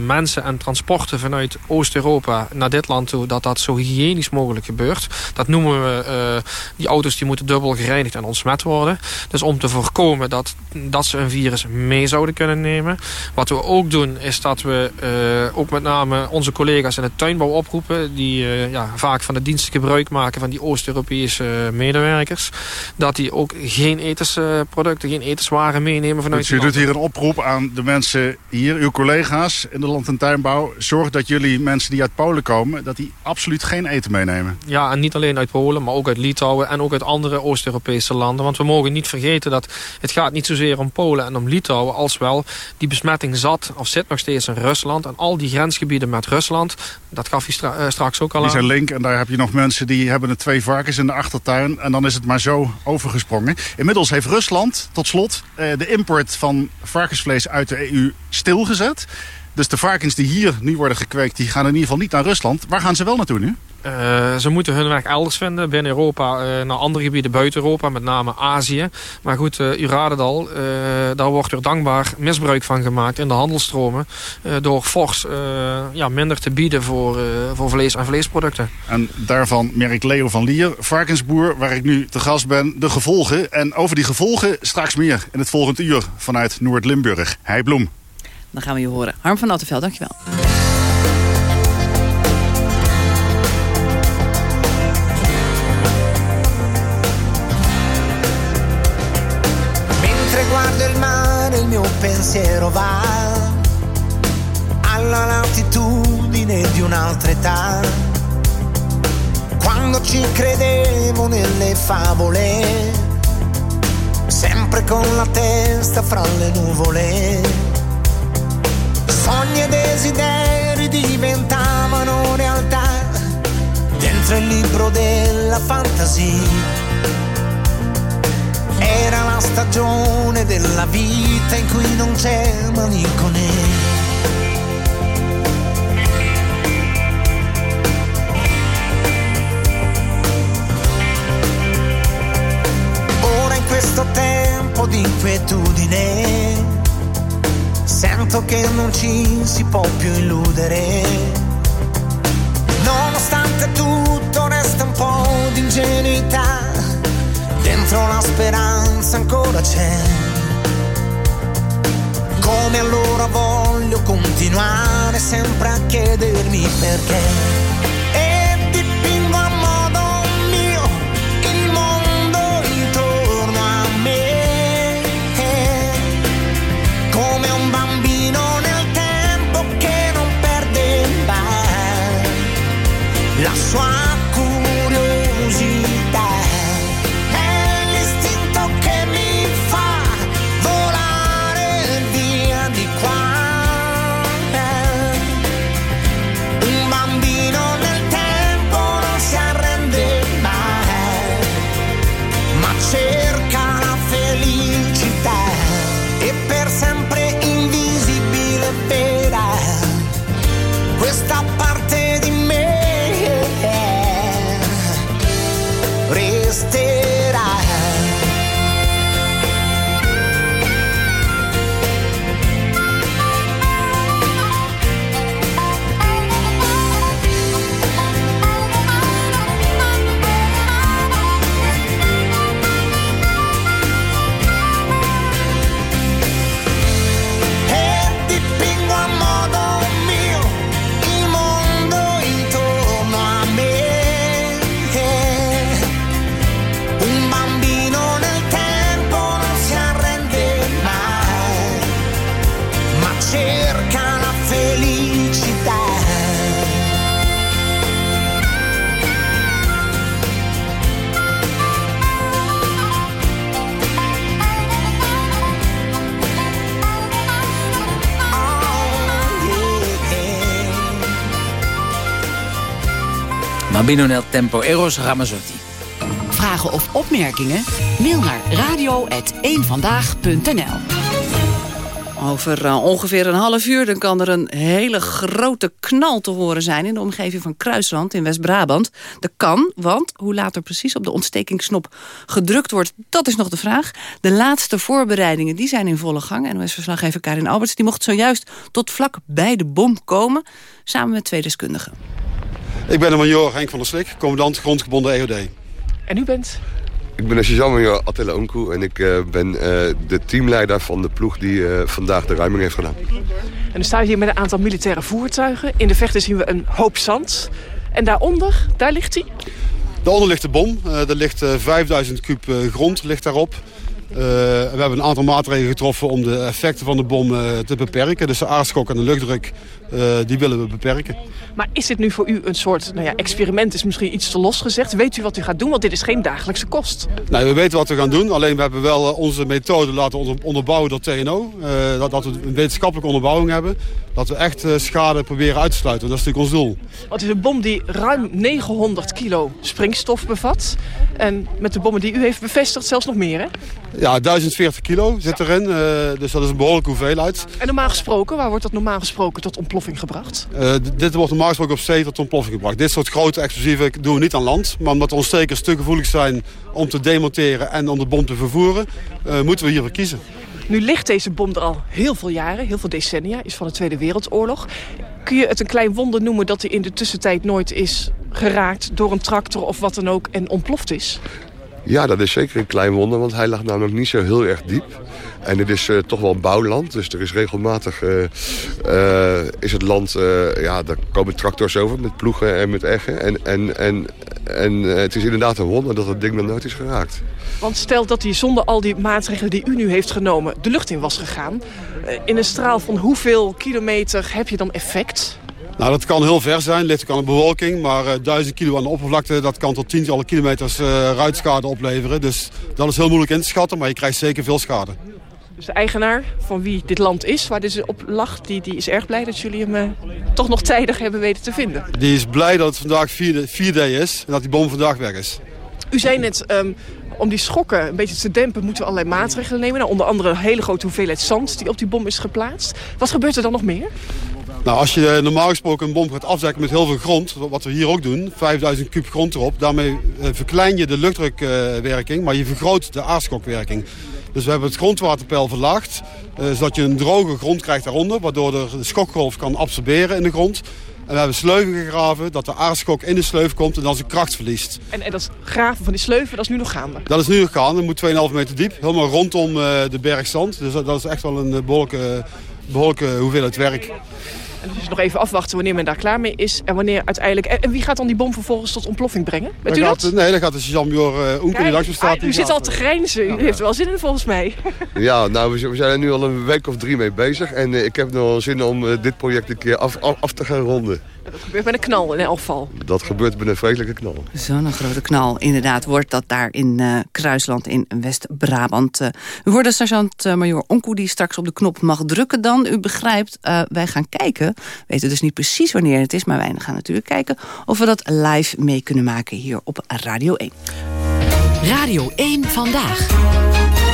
mensen en transporten vanuit Oost-Europa naar dit land toe, dat dat zo hygiënisch mogelijk gebeurt. Dat noemen we, die auto's die moeten dubbel gereinigd en ontsmet worden. Dus om te voorkomen dat, dat ze een virus mee zouden kunnen nemen. Wat we ook doen, is dat we ook met name onze collega's in het tuinbouw oproepen, die ja, vaak van de diensten gebruik maken van die Oost-Europese medewerkers. Dat die ook geen geen etensproducten, geen etenswaren meenemen vanuit Dus u doet hier een oproep aan de mensen hier, uw collega's in de land- en tuinbouw. Zorg dat jullie mensen die uit Polen komen, dat die absoluut geen eten meenemen. Ja, en niet alleen uit Polen, maar ook uit Litouwen en ook uit andere Oost-Europese landen. Want we mogen niet vergeten dat het gaat niet zozeer om Polen en om Litouwen, als wel die besmetting zat of zit nog steeds in Rusland. En al die grensgebieden met Rusland, dat gaf je stra uh, straks ook al aan. Die zijn link en daar heb je nog mensen die hebben er twee varkens in de achtertuin. En dan is het maar zo overgesprongen. Inmiddels heeft Rusland, tot slot, de import van varkensvlees uit de EU stilgezet. Dus de varkens die hier nu worden gekweekt, die gaan in ieder geval niet naar Rusland. Waar gaan ze wel naartoe nu? Uh, ze moeten hun weg elders vinden. Binnen Europa, uh, naar andere gebieden buiten Europa. Met name Azië. Maar goed, uh, u het al. daar wordt er dankbaar misbruik van gemaakt in de handelstromen. door fors ja, minder te bieden voor, voor vlees en vleesproducten. En daarvan merkt Leo van Lier, varkensboer, waar ik nu te gast ben, de gevolgen. En over die gevolgen straks meer in het volgende uur vanuit Noord-Limburg. Hij Bloem. Dan gaan we je horen. Harm van Attenveld, dankjewel. guardo il mare il mio pensiero va alla latitudine di un'altra età. Quando ci credevo nelle favole, sempre con la testa fra le nuvole. Sogni e desideri diventavano realtà dentro il libro della fantasia era la stagione della vita in cui non c'è malinconia. Ora in questo tempo di inquietudine sento che non ci si può più illudere. Nonostante tutto resta un po' di ingenuità dentro la speranza ancora c'è. Come allora voglio continuare sempre a chiedermi perché. Bambino nel tempo Eros Ramazzotti. Vragen of opmerkingen? Mail naar radio.eenvandaag.nl Over uh, ongeveer een half uur dan kan er een hele grote knal te horen zijn... in de omgeving van Kruisland in West-Brabant. Dat kan, want hoe later precies op de ontstekingsknop gedrukt wordt... dat is nog de vraag. De laatste voorbereidingen die zijn in volle gang. NOS-verslaggever Karin Alberts die mocht zojuist tot vlak bij de bom komen... samen met twee deskundigen. Ik ben de major Henk van der Slik, commandant grondgebonden EOD. En u bent? Ik ben sergeant-major Attila Onku en ik uh, ben uh, de teamleider van de ploeg die uh, vandaag de ruiming heeft gedaan. En dan sta je hier met een aantal militaire voertuigen. In de vechten zien we een hoop zand. En daaronder, daar ligt hij? Daaronder ligt de bom. er ligt 5000 kub grond ligt daarop. Uh, we hebben een aantal maatregelen getroffen om de effecten van de bom uh, te beperken. Dus de aardschok en de luchtdruk, uh, die willen we beperken. Maar is dit nu voor u een soort nou ja, experiment, is misschien iets te los gezegd? Weet u wat u gaat doen? Want dit is geen dagelijkse kost. Nee, we weten wat we gaan doen. Alleen we hebben wel onze methode laten onderbouwen door TNO. dat, dat we een wetenschappelijke onderbouwing hebben. dat we echt eh, schade proberen uit te sluiten. Dat is natuurlijk ons doel. Het is een bom die ruim 900 kilo springstof bevat. En met de bommen die u heeft bevestigd zelfs nog meer, hè? Ja, 1040 kilo zit erin, dus dat is een behoorlijke hoeveelheid. En normaal gesproken, waar wordt dat normaal gesproken tot ontploffing gebracht? Uh, dit wordt normaal gesproken op zee tot ontploffing gebracht. Dit soort grote explosieven doen we niet aan land. Maar omdat de ontstekers te gevoelig zijn om te demonteren en om de bom te vervoeren, uh, moeten we hiervoor kiezen. Nu ligt deze bom er al heel veel jaren, heel veel decennia, is van de Tweede Wereldoorlog. Kun je het een klein wonder noemen dat hij in de tussentijd nooit is geraakt door een tractor of wat dan ook en ontploft is? Ja, dat is zeker een klein wonder, want hij lag namelijk niet zo heel erg diep. En het is uh, toch wel bouwland, dus er is regelmatig uh, uh, is het land, ja, daar komen tractors over met ploegen en met eggen. En, en, en, en het is inderdaad een wonder dat het ding nog nooit is geraakt. Want stel dat hij zonder al die maatregelen die u nu heeft genomen de lucht in was gegaan. In een straal van hoeveel kilometer heb je dan effect? Nou, dat kan heel ver zijn, ligt ook aan de bewolking. Maar uh, 1000 kilo aan de oppervlakte, dat kan tot tientallen kilometers uh, ruitschade opleveren. Dus dat is heel moeilijk in te schatten, maar je krijgt zeker veel schade. Dus de eigenaar van wie dit land is, waar dit op lag, die, die is erg blij dat jullie hem uh, toch nog tijdig hebben weten te vinden. Die is blij dat het vandaag 4D is en dat die bom vandaag weg is. U zei net, um, om die schokken een beetje te dempen moeten we allerlei maatregelen nemen. Nou, onder andere een hele grote hoeveelheid zand die op die bom is geplaatst. Wat gebeurt er dan nog meer? Nou, als je normaal gesproken een bom gaat afzetten met heel veel grond, wat we hier ook doen, 5000 kub grond erop, daarmee verklein je de luchtdrukwerking, maar je vergroot de aardschokwerking. Dus we hebben het grondwaterpeil verlaagd, zodat je een droge grond krijgt daaronder, waardoor de schokgolf kan absorberen in de grond. En we hebben sleuven gegraven, dat de aardschok in de sleuf komt en dan zijn kracht verliest. En, en dat graven van die sleuven, dat is nu nog gaande? Dat is nu nog gaande, dat moet 2,5 meter diep. Helemaal rondom de bergstand. Dus dat, dat, is echt wel een behoorlijke, behoorlijke hoeveelheid werk. Dus nog even afwachten wanneer men daar klaar mee is. En wanneer uiteindelijk... En wie gaat dan die bom vervolgens tot ontploffing brengen? Weet u gaat, dat? Nee, dat gaat de Jean-Bjor uh, Oenke die langs me staat. u zit al te grijnzen. U heeft er wel zin in volgens mij. Ja, nou, we zijn er nu al een week of drie mee bezig. En uh, ik heb nog wel zin om uh, dit project een keer af, af, af te gaan ronden. Dat gebeurt met een knal in elk geval. Dat gebeurt met een vreselijke knal. Zo'n grote knal. Inderdaad wordt dat daar in uh, Kruisland in West-Brabant. Uh, u hoorde sergeant-major Onkoe die straks op de knop mag drukken dan. U begrijpt, uh, wij gaan kijken. We weten dus niet precies wanneer het is, maar wij gaan natuurlijk kijken... of we dat live mee kunnen maken hier op Radio 1. Radio 1 Vandaag.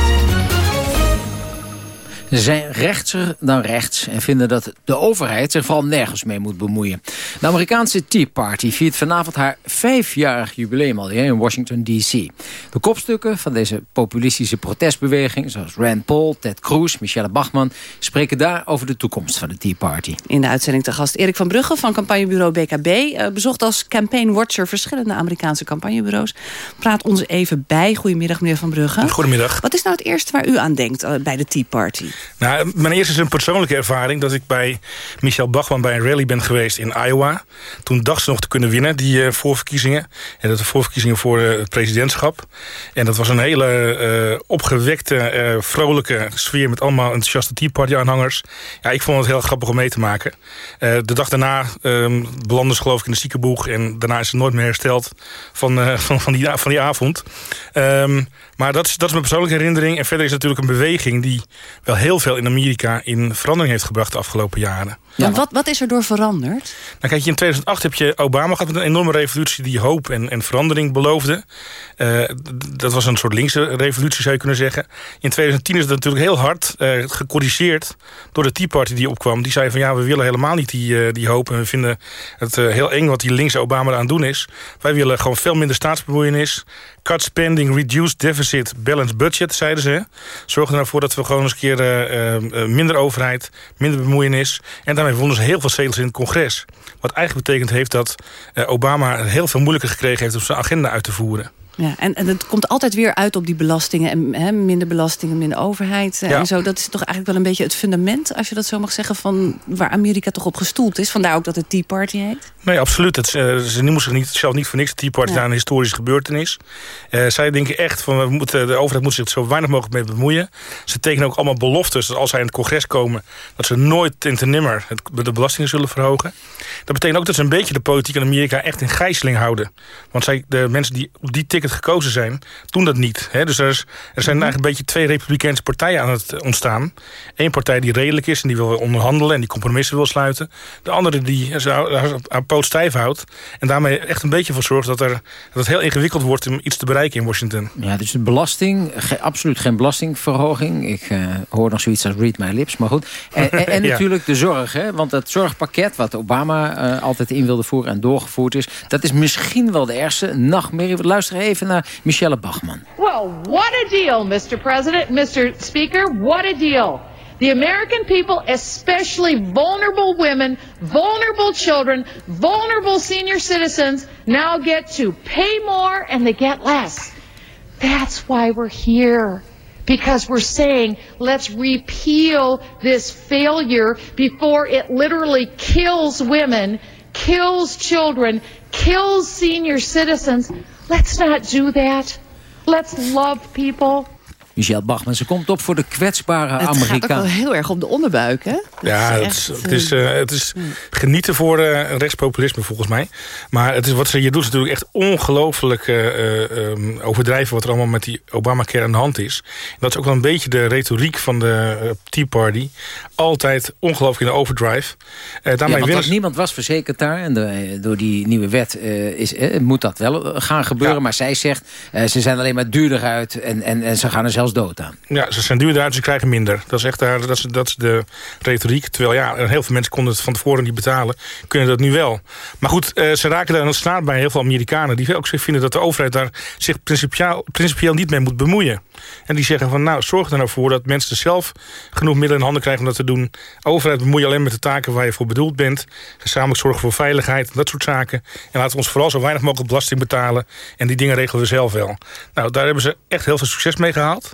Ze zijn rechtser dan rechts en vinden dat de overheid zich vooral nergens mee moet bemoeien. De Amerikaanse Tea Party viert vanavond haar vijfjarig jubileum alweer in Washington D.C. De kopstukken van deze populistische protestbeweging, zoals Rand Paul, Ted Cruz, Michelle Bachman, spreken daar over de toekomst van de Tea Party. In de uitzending te gast Erik van Brugge van campagnebureau BKB. Uh, bezocht als campaign watcher verschillende Amerikaanse campagnebureaus. Praat ons even bij. Goedemiddag meneer van Brugge. Goedemiddag. Wat is nou het eerste waar u aan denkt uh, bij de Tea Party? Nou, mijn eerste is een persoonlijke ervaring... dat ik bij Michel Bachman bij een rally ben geweest in Iowa. Toen dacht ze nog te kunnen winnen, die uh, voorverkiezingen. En dat de voorverkiezingen voor uh, het presidentschap. En dat was een hele uh, opgewekte, vrolijke sfeer... met allemaal enthousiaste Tea Party-aanhangers. Ja, ik vond het heel grappig om mee te maken. de dag daarna um, belandde ze geloof ik in de ziekenboeg... en daarna is ze nooit meer hersteld van, van, van, die, van die avond. Um, maar dat is, dat is mijn persoonlijke herinnering. En verder is het natuurlijk een beweging die wel heel veel in Amerika in verandering heeft gebracht de afgelopen jaren. Ja, wat, wat is er door veranderd? Nou kijk, in 2008 heb je Obama gehad met een enorme revolutie die hoop en, en verandering beloofde. Uh, dat was een soort linkse revolutie zou je kunnen zeggen. In 2010 is het natuurlijk heel hard uh, gecorrigeerd door de Tea Party die opkwam. Die zei van ja, we willen helemaal niet die, uh, die hoop en we vinden het heel eng wat die linkse Obama aan doen is. Wij willen gewoon veel minder staatsbemoeienis. Cut spending, reduce deficit, balance budget, zeiden ze. Zorg er nou voor dat we gewoon eens een keer minder overheid, minder bemoeienis. En daarmee wonnen ze heel veel zetels in het congres. Wat eigenlijk betekent heeft dat uh, Obama heel veel moeilijker gekregen heeft... om zijn agenda uit te voeren. Ja, en, en het komt altijd weer uit op die belastingen. En hè, minder belastingen, minder overheid ja. en zo. Dat is toch eigenlijk wel een beetje het fundament, als je dat zo mag zeggen... van waar Amerika toch op gestoeld is. Vandaar ook dat het Tea Party heet. Nee, absoluut. Het, uh, ze noemen zich niet, zelf niet voor niks. De Tea Party ja. een historische gebeurtenis. Uh, zij denken echt, van, we moeten, de overheid moet zich zo weinig mogelijk mee bemoeien. Ze tekenen ook allemaal beloftes dat als zij in het congres komen... dat ze nooit in te nimmer de belastingen zullen verhogen. Dat betekent ook dat ze een beetje de politiek in Amerika echt in gijzeling houden. Want zij, de mensen die op die ticket uitstekend gekozen zijn, doen dat niet. Hè? Dus er, is, er zijn Mhm. eigenlijk een beetje twee republikeinse partijen aan het ontstaan. Eén partij die redelijk is en die wil onderhandelen... en die compromissen wil sluiten. De andere die haar poot stijf houdt... en daarmee echt een beetje voor zorgt dat, er, dat het heel ingewikkeld wordt... om iets te bereiken in Washington. Ja, dus de belasting, ge- absoluut geen belastingverhoging. Ik eh, hoor nog zoiets als read my lips, maar goed. En, en, en Ja. natuurlijk de zorg, hè? want het zorgpakket... wat Obama eh, altijd in wilde voeren en doorgevoerd is... dat is misschien wel de ergste nachtmerrie. We luisteren even naar Michelle Bachman. Well, what a deal, Mr. President, Mr. Speaker, what a deal. The American people, especially vulnerable women, vulnerable children, vulnerable senior citizens, now get to pay more and they get less. That's why we're here. Because we're saying, let's repeal this failure before it literally kills women, kills children, kills senior citizens. Let's not do that. Let's love people. Michelle Bachman, ze komt op voor de kwetsbare Het gaat ook wel Amerikaan. heel erg op de onderbuik, hè? Ja, Dat is echt, het is, eh, eh, het is genieten voor eh, rechtspopulisme volgens mij. Maar het is, wat ze hier doet is natuurlijk echt ongelooflijk eh, eh, ehm, overdrijven... wat er allemaal met die Obamacare aan de hand is. En dat is ook wel een beetje de retoriek van de Tea Party. Altijd ongelooflijk in de overdrive. Eh daarmee Ja, want niemand was verzekerd daar. En de- door die nieuwe wet eh, is, moet dat wel gaan gebeuren. Maar zij zegt, eh, ze zijn alleen maar duurder uit. En, en, en ze gaan er dood aan. Ja, ze zijn duurder uit, ze krijgen minder. Dat is echt daar, dat is, dat de retoriek. Terwijl ja, heel veel mensen konden het van tevoren niet betalen. Kunnen dat nu wel. Maar goed, eh, ze raken daar een snaar bij heel veel Amerikanen. Die ook zich vinden dat de overheid daar zich principieel, principieel niet mee moet bemoeien. En die zeggen van nou, zorg er nou voor dat mensen zelf genoeg middelen in handen krijgen om dat te doen. Overheid bemoei alleen met de taken waar je voor bedoeld bent. Gezamenlijk zorgen voor veiligheid, dat soort zaken. En laten we ons vooral zo weinig mogelijk belasting betalen. En die dingen regelen we zelf wel. Nou, daar hebben ze echt heel veel succes mee gehaald.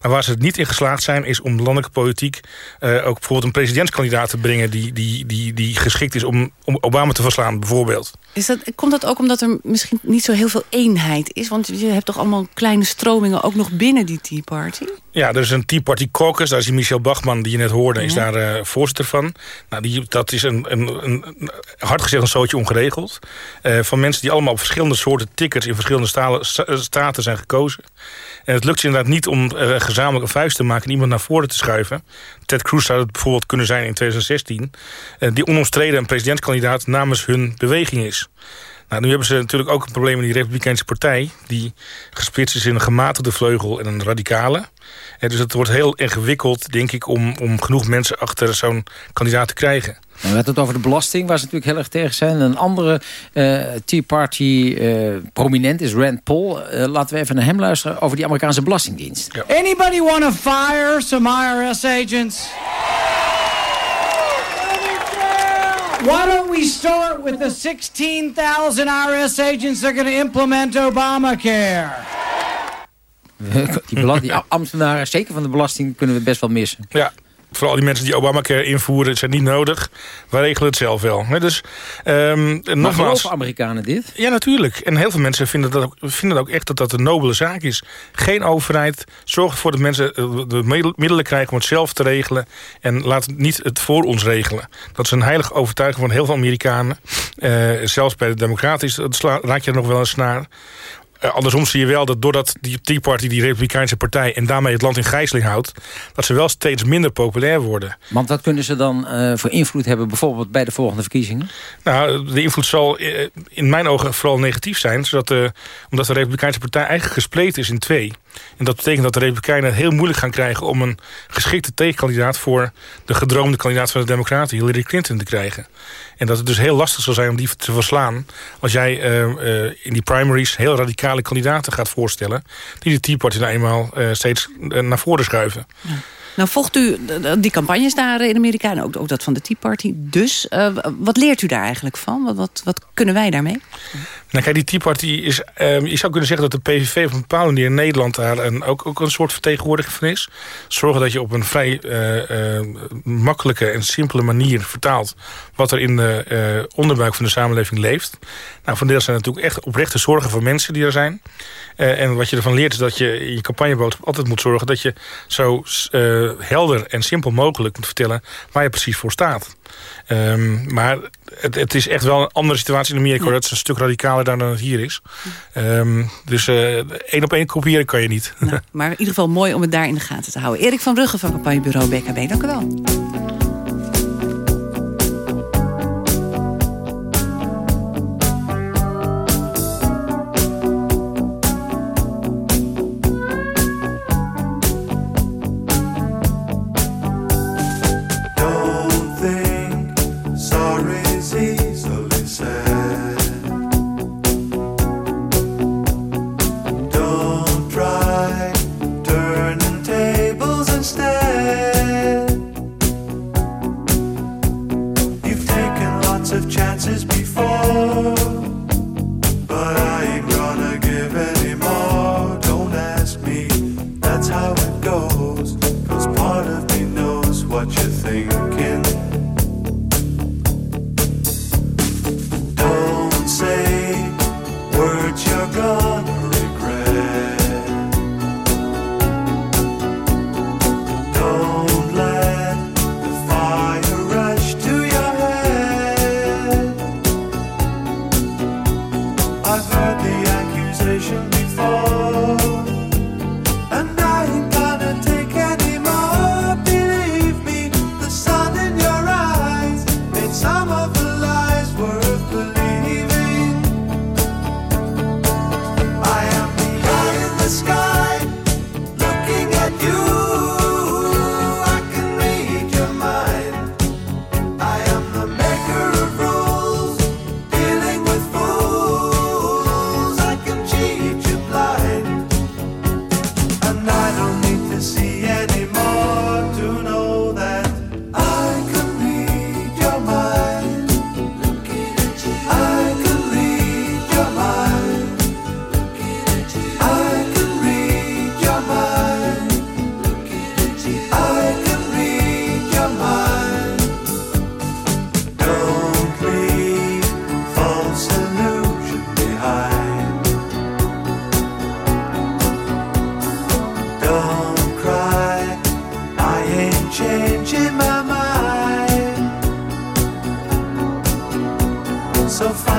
Maar waar ze het niet in geslaagd zijn... is om landelijke politiek eh, ook bijvoorbeeld een presidentskandidaat te brengen... die, die, die, die geschikt is om, om Obama te verslaan, bijvoorbeeld. Is dat, komt dat ook omdat er misschien niet zo heel veel eenheid is? Want je hebt toch allemaal kleine stromingen ook nog binnen die Tea Party? Ja, er is een Tea Party caucus. Daar is die Michel Bachman, die je net hoorde, is daar eh, voorzitter van. Nou, die, dat is een, een, een, hard gezegd een zootje ongeregeld. Eh, van mensen die allemaal op verschillende soorten tickets... in verschillende stalen, sta- staten zijn gekozen. En het lukt ze inderdaad niet om een vuist te maken... en iemand naar voren te schuiven. Ted Cruz zou het bijvoorbeeld kunnen zijn in 2016. eh, die onomstreden een presidentskandidaat namens hun beweging is. Nou, nu hebben ze natuurlijk ook een probleem in die Republikeinse partij... die gesplitst is in een gematigde vleugel en een radicale. Eh, dus het wordt heel ingewikkeld, denk ik... om, om genoeg mensen achter zo'n kandidaat te krijgen. En we hadden het over de belasting, waar ze natuurlijk heel erg tegen zijn. Een andere eh, Tea Party eh, prominent is Rand Paul. Eh, laten we even naar hem luisteren over die Amerikaanse belastingdienst. Anybody want to fire some IRS agents? Why don't we start with the 16,000 IRS agents that are going to implement Obamacare? die, die ambtenaren, zeker van de belasting, kunnen we best wel missen. Ja, vooral die mensen die Obamacare invoeren... zijn niet nodig. Wij regelen het zelf wel. Hè, Dus, ehm, Maar nogmaals... Amerikanen dit? Ja, natuurlijk. En heel veel mensen vinden, dat ook, vinden ook echt dat dat een nobele zaak is. Geen overheid. Zorg ervoor dat mensen eh, de middel- middelen krijgen om het zelf te regelen. En laat niet het voor ons regelen. Dat is een heilige overtuiging van heel veel Amerikanen. Eh, zelfs bij de Democraten raak je er nog wel eens naar. Eh, andersom zie je wel dat doordat die Tea Party, die Republikeinse partij... en daarmee het land in gijzeling houdt... dat ze wel steeds minder populair worden. Want wat kunnen ze dan eh, voor invloed hebben, bijvoorbeeld bij de volgende verkiezingen? Nou, de invloed zal eh, in mijn ogen vooral negatief zijn. Zodat omdat de Republikeinse partij eigenlijk gespleten is in twee. En dat betekent dat de Republikeinen het heel moeilijk gaan krijgen... om een geschikte tegenkandidaat voor de gedroomde kandidaat van de Democraten... Hillary Clinton te krijgen. En dat het dus heel lastig zal zijn om die te verslaan... als jij eh, eh, in die primaries heel radicale kandidaten gaat voorstellen... die de Tea Party nou eenmaal eh, steeds eh, naar voren schuiven. Nou, volgt u die campagnes daar in Amerika en ook, ook dat van de Tea Party. Dus wat leert u daar eigenlijk van? Wat, wat, wat kunnen wij daarmee? Nou kijk, die Tea Party is... ehm, je zou kunnen zeggen dat de PVV op een bepaalde manier in Nederland... daar een, ook, ook een soort vertegenwoordiger van is. Zorgen dat je op een vrij eh, eh, makkelijke en simpele manier vertaalt... wat er in de eh, onderbuik van de samenleving leeft. Nou, van deel zijn natuurlijk echt oprechte zorgen voor mensen die er zijn. En wat je ervan leert is dat je in je campagneboodschap altijd moet zorgen... dat je zo helder en simpel mogelijk moet vertellen... waar je precies voor staat. Ehm, maar het, het, is echt wel een andere situatie in Amerika. Ja. Dat is een stuk radicaler dan het hier is. Um, dus uh, één op één kopiëren kan je niet. Nou, maar in ieder geval mooi om het daar in de gaten te houden. Erik van Brugge van campagnebureau BKB, dank u wel.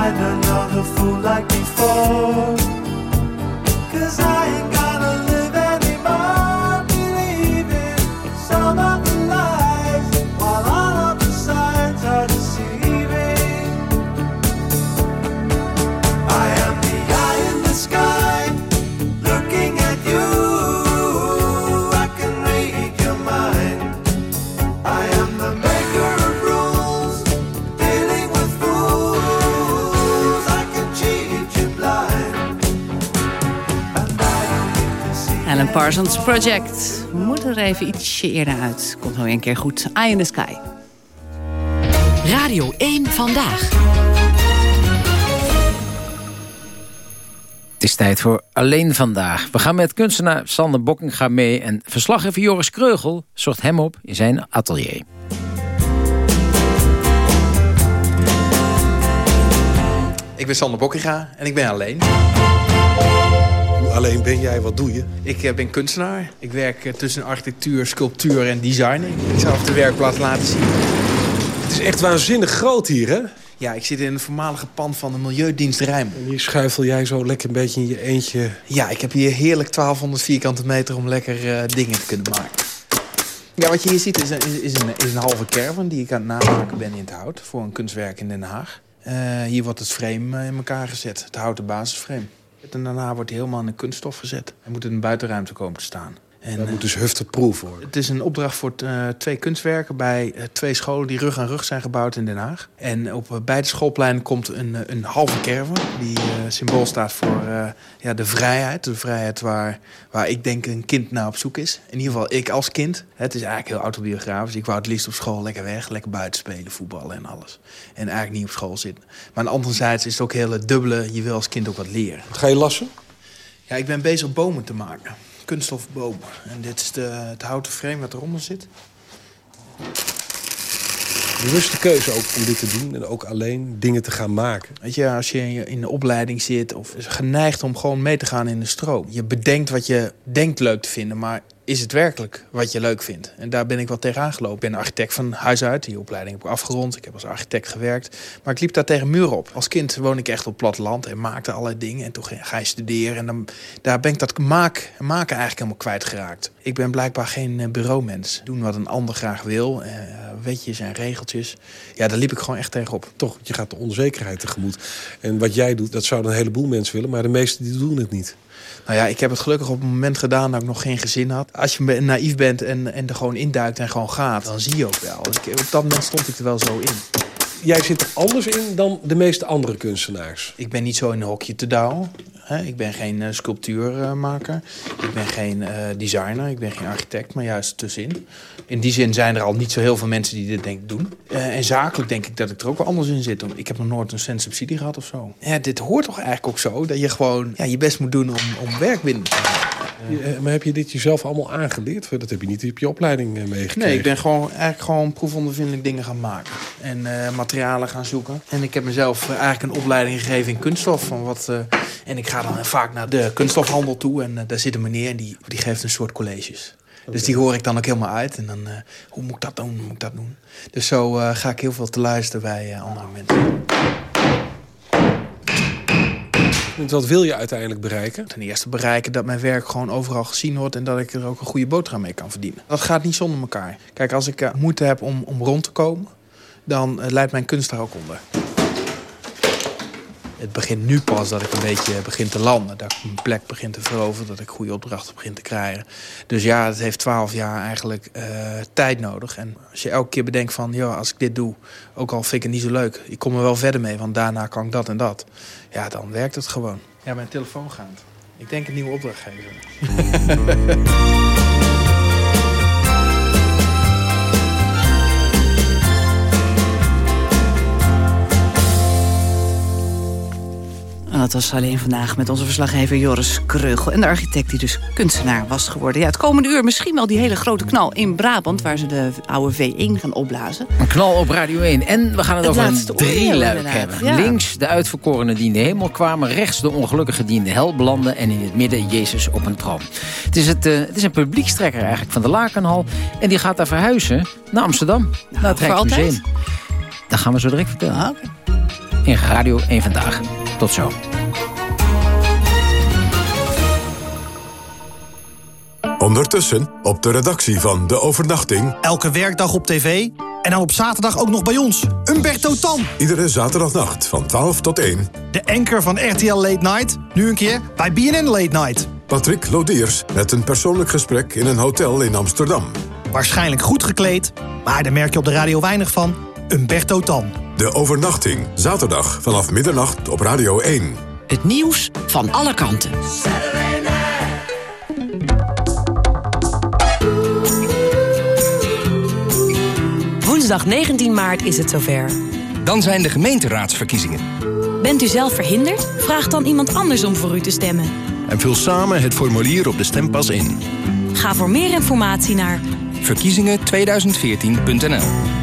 find another fool like before. Cause I ain't Parsons Project. Moet er even ietsje eerder uit. Komt nog een keer goed. Eye in the Sky. Radio 1 Vandaag. Het is tijd voor Alleen Vandaag. We gaan met kunstenaar Sander Bokkinga mee... en verslaggever Joris Kreugel zocht hem op in zijn atelier. Ik ben Sander Bokkinga en ik ben alleen. Alleen ben jij, wat doe je? Ik eh, ben kunstenaar. Ik werk eh, tussen architectuur, sculptuur en design. Ik zal even de werkplaats laten zien. Het is echt waanzinnig groot hier, hè? Ja, ik zit in een voormalige pand van de Milieudienst Rijm. En hier schuifel jij zo lekker een beetje in je eentje... Ja, ik heb hier heerlijk 1200 vierkante meter om lekker uh, dingen te kunnen maken. Ja, wat je hier ziet is een, is een, is een halve caravan die ik aan het namaken ben in het hout... voor een kunstwerk in Den Haag. Uh, hier wordt het frame in elkaar gezet, het houten basisframe. En daarna wordt hij helemaal in een kunststof gezet. Hij moet in een buitenruimte komen te staan. En, dat moet dus hufteproof worden. Het is een opdracht voor uh, twee kunstwerken bij uh, twee scholen die rug aan rug zijn gebouwd in Den Haag. En op uh, beide schoolpleinen komt een, een halve caravan die symbool staat voor ja, de vrijheid. De vrijheid waar, waar ik denk een kind naar op zoek is. In ieder geval ik als kind. Het is eigenlijk heel autobiografisch. Ik wou het liefst op school lekker weg, lekker buiten spelen, voetballen en alles. En eigenlijk niet op school zitten. Maar anderzijds is het ook heel dubbele, je wil als kind ook wat leren. Wat ga je lassen? Ja, ik ben bezig bomen te maken kunststofboom. En dit is de, het houten frame wat eronder zit. Bewuste keuze ook om dit te doen en ook alleen dingen te gaan maken. Weet je, als je in de opleiding zit of is geneigd om gewoon mee te gaan in de stroom. Je bedenkt wat je denkt leuk te vinden, maar is het werkelijk wat je leuk vindt? En daar ben ik wel tegenaan gelopen. Ik ben architect van huis uit. Die opleiding heb ik afgerond. Ik heb als architect gewerkt. Maar ik liep daar tegen muren op. Als kind woon ik echt op platteland en maakte allerlei dingen. En toen ga je studeren. En dan, daar ben ik dat maken eigenlijk helemaal kwijtgeraakt. Ik ben blijkbaar geen eh, bureaumens. Doen wat een ander graag wil. Uh, wetjes en regeltjes. Ja, daar liep ik gewoon echt tegenop. Toch, je gaat de onzekerheid tegemoet. En wat jij doet, dat zouden een heleboel mensen willen. Maar de meesten die doen het niet. Nou ja, ik heb het gelukkig op het moment gedaan dat ik nog geen gezin had. Als je naïef bent en, en er gewoon induikt en gewoon gaat, dan zie je ook wel. Ik, op dat moment stond ik er wel zo in. Jij zit er anders in dan de meeste andere kunstenaars. Ik ben niet zo in een hokje te douwen. Ik ben geen uh, sculptuurmaker. ik ben geen uh, designer. Ik ben geen architect, maar juist tussenin. In die zin zijn er al niet zo heel veel mensen die dit denk doen. Uh, en zakelijk denk ik dat ik er ook wel anders in zit. Ik heb nog nooit een cent subsidie gehad of zo. Ja, dit hoort toch eigenlijk ook zo. Dat je gewoon ja, je best moet doen om, om werk binnen te halen. maar heb je dit jezelf allemaal aangeleerd? Dat heb je niet op je opleiding meegekregen? Nee, ik ben gewoon, eigenlijk gewoon proefondervindelijk dingen gaan maken. En materialen gaan zoeken. En ik heb mezelf eigenlijk een opleiding gegeven in kunststof. Van wat, en ik ga dan vaak naar de kunststofhandel toe. En daar zit een meneer en die, die geeft een soort colleges. Dus die hoor ik dan ook helemaal uit. En dan, uh, hoe moet ik dat doen, hoe moet ik dat doen? Dus zo uh, ga ik heel veel te luisteren bij uh, andere mensen. En wat wil je uiteindelijk bereiken? Ten eerste bereiken dat mijn werk gewoon overal gezien wordt... en dat ik er ook een goede boterham mee kan verdienen. Dat gaat niet zonder elkaar. Kijk, als ik moeite heb om, om rond te komen... dan leidt mijn kunst daar ook onder het begint nu pas dat ik een beetje begin te landen. Dat ik mijn plek begin te veroveren, dat ik goede opdrachten begin te krijgen. Dus ja, het heeft twaalf jaar eigenlijk uh, tijd nodig. En als je elke keer bedenkt van, ja, als ik dit doe, ook al vind ik het niet zo leuk. Ik kom er wel verder mee, want daarna kan ik dat en dat. Ja, dan werkt het gewoon. Ja, mijn telefoon gaat. Ik denk een nieuwe opdrachtgever. En dat was alleen vandaag met onze verslaggever Joris Kreugel. En de architect die dus kunstenaar was geworden. Ja, het komende uur misschien wel die hele grote knal in Brabant... waar ze de oude V1 gaan opblazen. Een knal op Radio 1. En we gaan het, het over een drieluik hebben. Links de uitverkorenen die in de hemel kwamen. Rechts de ongelukkigen die in de hel belanden. En in het midden Jezus op een troon. Het is, het, uh, het is een publiekstrekker eigenlijk van de Lakenhal. En die gaat daar verhuizen naar Amsterdam. Nou, naar het Rijksmuseum. Dat gaan we zo direct vertellen. Ah. In Radio 1 Vandaag. Tot zo. Ondertussen op de redactie van De Overnachting... Elke werkdag op tv en dan op zaterdag ook nog bij ons. Umberto Tan. Iedere zaterdagnacht van 12 tot 1. De anker van RTL Late Night. Nu een keer bij BNN Late Night. Patrick Lodiers met een persoonlijk gesprek in een hotel in Amsterdam. Waarschijnlijk goed gekleed, maar daar merk je op de radio weinig van. Umberto Tan. De overnachting, zaterdag vanaf middernacht op Radio 1. Het nieuws van alle kanten. Woensdag 19 maart is het zover. Dan zijn de gemeenteraadsverkiezingen. Bent u zelf verhinderd? Vraag dan iemand anders om voor u te stemmen. En vul samen het formulier op de stempas in. Ga voor meer informatie naar verkiezingen2014.nl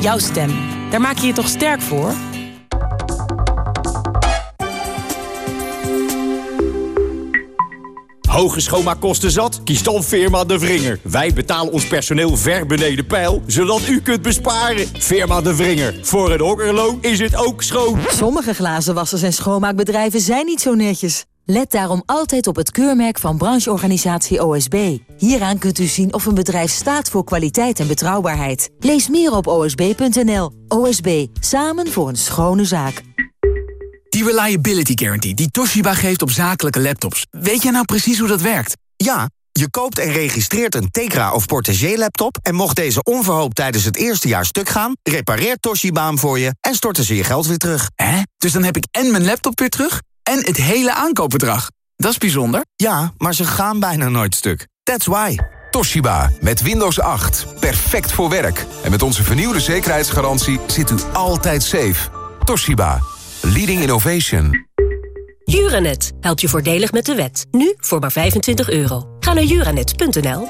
Jouw stem, daar maak je je toch sterk voor? Hoge schoonmaakkosten zat? Kies dan Firma De Vringer. Wij betalen ons personeel ver beneden pijl, zodat u kunt besparen. Firma De Vringer. Voor het okkerloon is het ook schoon. Sommige glazenwassers en schoonmaakbedrijven zijn niet zo netjes. Let daarom altijd op het keurmerk van brancheorganisatie OSB. Hieraan kunt u zien of een bedrijf staat voor kwaliteit en betrouwbaarheid. Lees meer op osb.nl. OSB, samen voor een schone zaak. Die Reliability Guarantee die Toshiba geeft op zakelijke laptops. Weet jij nou precies hoe dat werkt? Ja, je koopt en registreert een Tegra of Portagee laptop... en mocht deze onverhoopt tijdens het eerste jaar stuk gaan... repareert Toshiba hem voor je en storten ze je geld weer terug. Hè? Dus dan heb ik en mijn laptop weer terug en het hele aankoopbedrag. Dat is bijzonder. Ja, maar ze gaan bijna nooit stuk. That's why. Toshiba, met Windows 8. Perfect voor werk. En met onze vernieuwde zekerheidsgarantie zit u altijd safe. Toshiba, leading innovation. Juranet helpt je voordelig met de wet. Nu voor maar 25 euro. Ga naar juranet.nl.